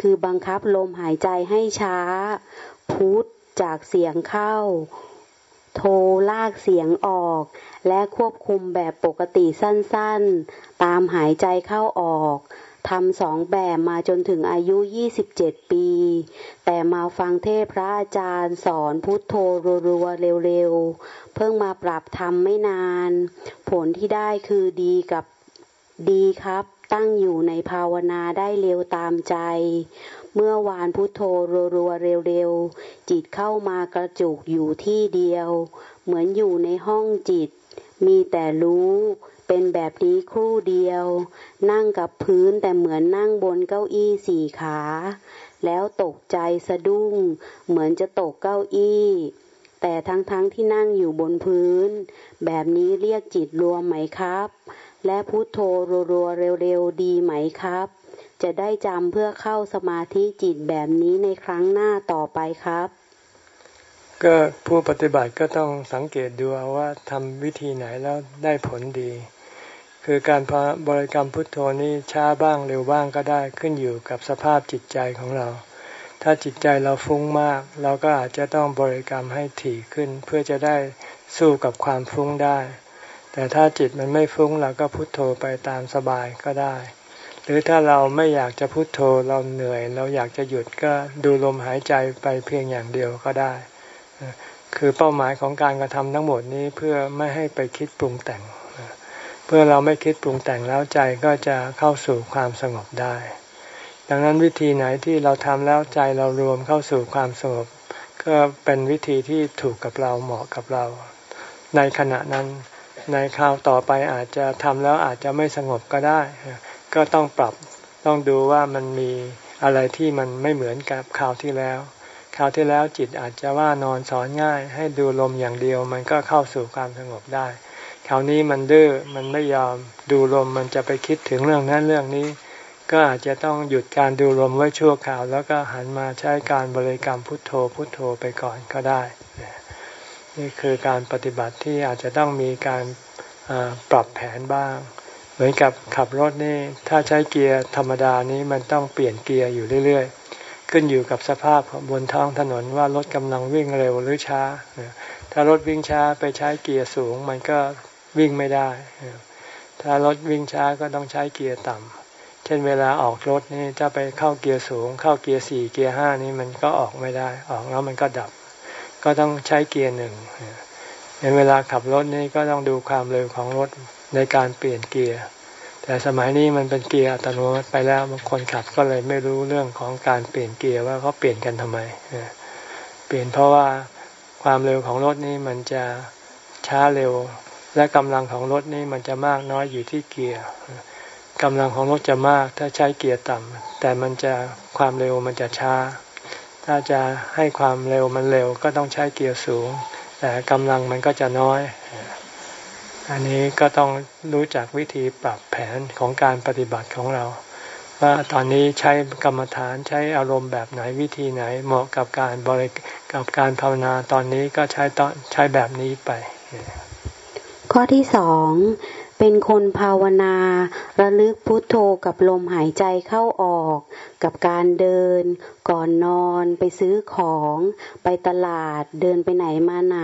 คือบังคับลมหายใจให้ช้า พุทจากเสียงเข้า โทรลากเสียงออก และควบคุมแบบปกติสั้นๆ ตามหายใจเข้าออกทำสองแบบมาจนถึงอายุ 27 ปี แต่มาฟังเทศพระอาจารย์สอนพุทโธรัวๆเร็วๆ เพิ่งมาปรับทำไม่นาน ผลที่ได้คือดีกับดีครับ ตั้งอยู่ในภาวนาได้เร็วตามใจ เมื่อวานพุทโธรัวๆเร็วๆ จิตเข้ามากระจุกอยู่ที่เดียว เหมือนอยู่ในห้องจิต มีแต่รู้ เป็นแบบนี้ครู่เดียว นั่งกับพื้นแต่เหมือนนั่งบนเก้าอี้สี่ขา แล้วตกใจสะดุ้ง เหมือนจะตกเก้าอี้ แต่ทั้งๆทที่นั่งอยู่บนพื้น แบบนี้เรียกจิตรวมไหมครับ และพุโทโธรัวๆเร็วๆดีไหมครับ จะได้จำเพื่อเข้าสมาธิจิตแบบนี้ในครั้งหน้าต่อไปครับก็ผู้ปฏิบัติก็ต้องสังเกตดูว่าทำวิธีไหนแล้วได้ผลดี คือการบริกรรมพุทโธนี้ช้าบ้างเร็วบ้างก็ได้ขึ้นอยู่กับสภาพจิตใจของเรา ถ้าจิตใจเราฟุ้งมาก เราก็อาจจะต้องบริกรรมให้ถี่ขึ้น เพื่อจะได้สู้กับความฟุ้งได้ แต่ถ้าจิตมันไม่ฟุ้งเราก็พุทโธไปตามสบายก็ได้ หรือถ้าเราไม่อยากจะพุทโธเราเหนื่อย เราอยากจะหยุดก็ดูลมหายใจไปเพียงอย่างเดียวก็ได้ คือเป้าหมายของการกระทำทั้งหมดนี้เพื่อไม่ให้ไปคิดปรุงแต่ง เพื่อเราไม่คิดปรุงแต่งแล้วใจก็จะเข้าสู่ความสงบได้ ดังนั้นวิธีไหนที่เราทำแล้วใจเรารวมเข้าสู่ความสงบ ก็เป็นวิธีที่ถูกกับเราเหมาะกับเรา ในขณะนั้นในคราวต่อไปอาจจะทำแล้วอาจจะไม่สงบก็ได้ ก็ต้องปรับต้องดูว่ามันมีอะไรที่มันไม่เหมือนกับคราวที่แล้วคราวที่แล้วจิตอาจจะว่านอนสอนง่าย ให้ดูลมอย่างเดียวมันก็เข้าสู่ความสงบได้ คราวนี้มันดื้อมันไม่ยอมดูลมมันจะไปคิดถึงเรื่องนั้นเรื่องนี้ ก็อาจจะต้องหยุดการดูลมไว้ชั่วคราว แล้วก็หันมาใช้การบริกรรมพุทโธพุทโธไปก่อนก็ได้ นี่คือการปฏิบัติที่อาจจะต้องมีการปรับแผนบ้าง เหมือนกับขับรถนี่ถ้าใช้เกียร์ธรรมดานี้มันต้องเปลี่ยนเกียร์อยู่เรื่อย ๆ ขึ้นอยู่กับสภาพบนท้องถนนว่ารถกำลังวิ่งเร็วหรือช้า ถ้ารถวิ่งช้าไปใช้เกียร์สูง มันก็ วิ่งไม่ได้ ถ้ารถวิ่งช้าก็ต้องใช้เกียร์ต่ำ เช่นเวลาออกรถนี่ถ้าไปเข้าเกียร์สูง เข้าเกียร์สี่เกียร์ห้านี่มันก็ออกไม่ได้ ออกแล้วมันก็ดับ ก็ต้องใช้เกียร์หนึ่งในเวลาขับรถนี่ก็ต้องดูความเร็วของรถในการเปลี่ยนเกียร์ แต่สมัยนี้มันเป็นเกียร์อัตโนมัติไปแล้วบางคนขับก็เลยไม่รู้เรื่องของการเปลี่ยนเกียร์ว่าเขาเปลี่ยนกันทำไม เปลี่ยนเพราะว่าความเร็วของรถนี่มันจะช้าเร็ว และกำลังของรถนี่มันจะมากน้อยอยู่ที่เกียร์กำลังของรถจะมากถ้าใช้เกียร์ต่ำแต่มันจะความเร็วมันจะช้า ถ้าจะให้ความเร็วมันเร็วก็ต้องใช้เกียร์สูง แต่กำลังมันก็จะน้อย อันนี้ก็ต้องรู้จักวิธีปรับแผนของการปฏิบัติของเรา ว่าตอนนี้ใช้กรรมฐานใช้อารมณ์แบบไหนวิธีไหนเหมาะกับการบริกับการภาวนาตอนนี้ก็ใช้ตอนใช้แบบนี้ไป ข้อที่สองเป็นคนภาวนา ระลึกพุทโธกับลมหายใจเข้าออก กับการเดิน ก่อนนอนไปซื้อของ ไปตลาดเดินไปไหนมาไหน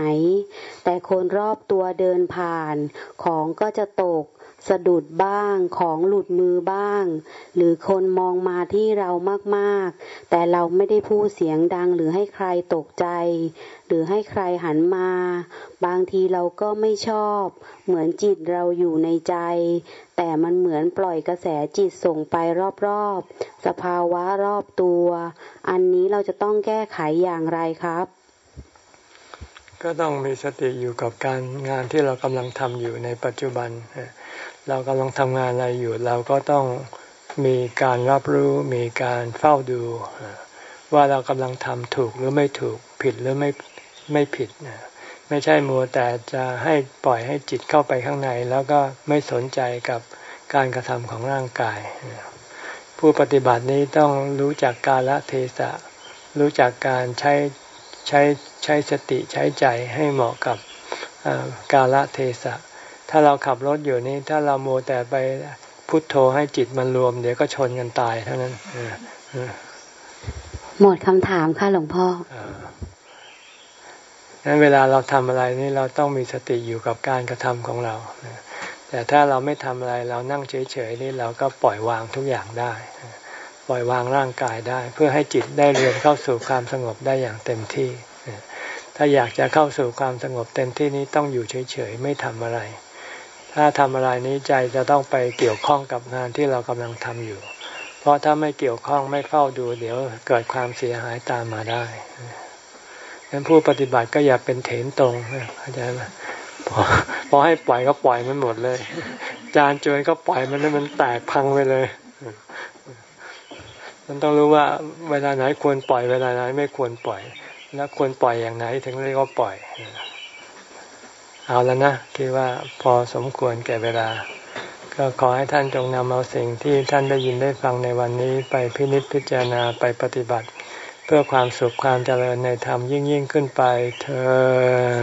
แต่คนรอบตัวเดินผ่าน ของก็จะตก สะดุดบ้างของหลุดมือบ้าง หรือคนมองมาที่เรามากๆ แต่เราไม่ได้พูดเสียงดังหรือให้ใครตกใจ หรือให้ใครหันมา บางทีเราก็ไม่ชอบ เหมือนจิตเราอยู่ในใจ แต่มันเหมือนปล่อยกระแสจิตส่งไปรอบๆ สภาวะรอบตัว อันนี้เราจะต้องแก้ไขอย่างไรครับก็ต้องมีสติอยู่กับการงานที่เรากำลังทำอยู่ในปัจจุบัน เรากำลังทำงานอะไรอยู่ เราก็ต้องมีการรับรู้มีการเฝ้าดู ว่าเรากำลังทำถูกหรือไม่ถูกผิดหรือไม่ไม่ผิดไม่ใช่มัวแต่จะให้ปล่อยให้จิตเข้าไปข้างใน แล้วก็ไม่สนใจกับการกระทำของร่างกาย ผู้ปฏิบัตินี้ต้องรู้จักกาลเทศะ รู้จักการใช้ใช้ใช้สติใช้ใจให้เหมาะกับกาลเทศะ ถ้าเราขับรถอยู่นี่ถ้าเราโมแต่ไปพุโทโธให้จิตมันรวม เดี๋ยวก็ชนกันตายเท่านั้นหมดคำถามค่ะหลวงพ่อนั้นเวลาเราทำอะไรนี่เราต้องมีสติอยู่กับการกระทำของเราแต่ถ้าเราไม่ทำอะไรเรานั่งเฉยๆนี่เราก็ปล่อยวางทุกอย่างได้ ปล่อยวางร่างกายได้ เพื่อให้จิตได้เรียนเข้าสู่ความสงบได้อย่างเต็มที่ ถ้าอยากจะเข้าสู่ความสงบเต็มที่นี้ต้องอยู่เฉยๆไม่ทำอะไร ถ้าทำอะไรนี้ใจจะต้องไปเกี่ยวข้องกับงานที่เรากำลังทำอยู่ เพราะถ้าไม่เกี่ยวข้องไม่เฝ้าดูเดี๋ยวเกิดความเสียหายตามมาได้ดังนั้นผู้ปฏิบัติก็อย่าเป็นเถนตรงเข้าใจไหมพอให้ปล่อยก็ปล่อยมันหมดเลย จานจวนก็ปล่อยมันให้มันแตกพังไปเลย มันต้องรู้ว่าเวลาไหนควรปล่อยเวลาไหนไม่ควรปล่อย แล้วควรปล่อยอย่างไหนถึงเรียกว่าปล่อย เอาแล้วนะคิดว่าพอสมควรแก่เวลา ก็ขอให้ท่านจงนำเอาสิ่งที่ท่านได้ยินได้ฟังในวันนี้ไปพินิจพิจารณาไปปฏิบัติ เพื่อความสุขความเจริญในธรรมยิ่งยิ่งขึ้นไปเธอ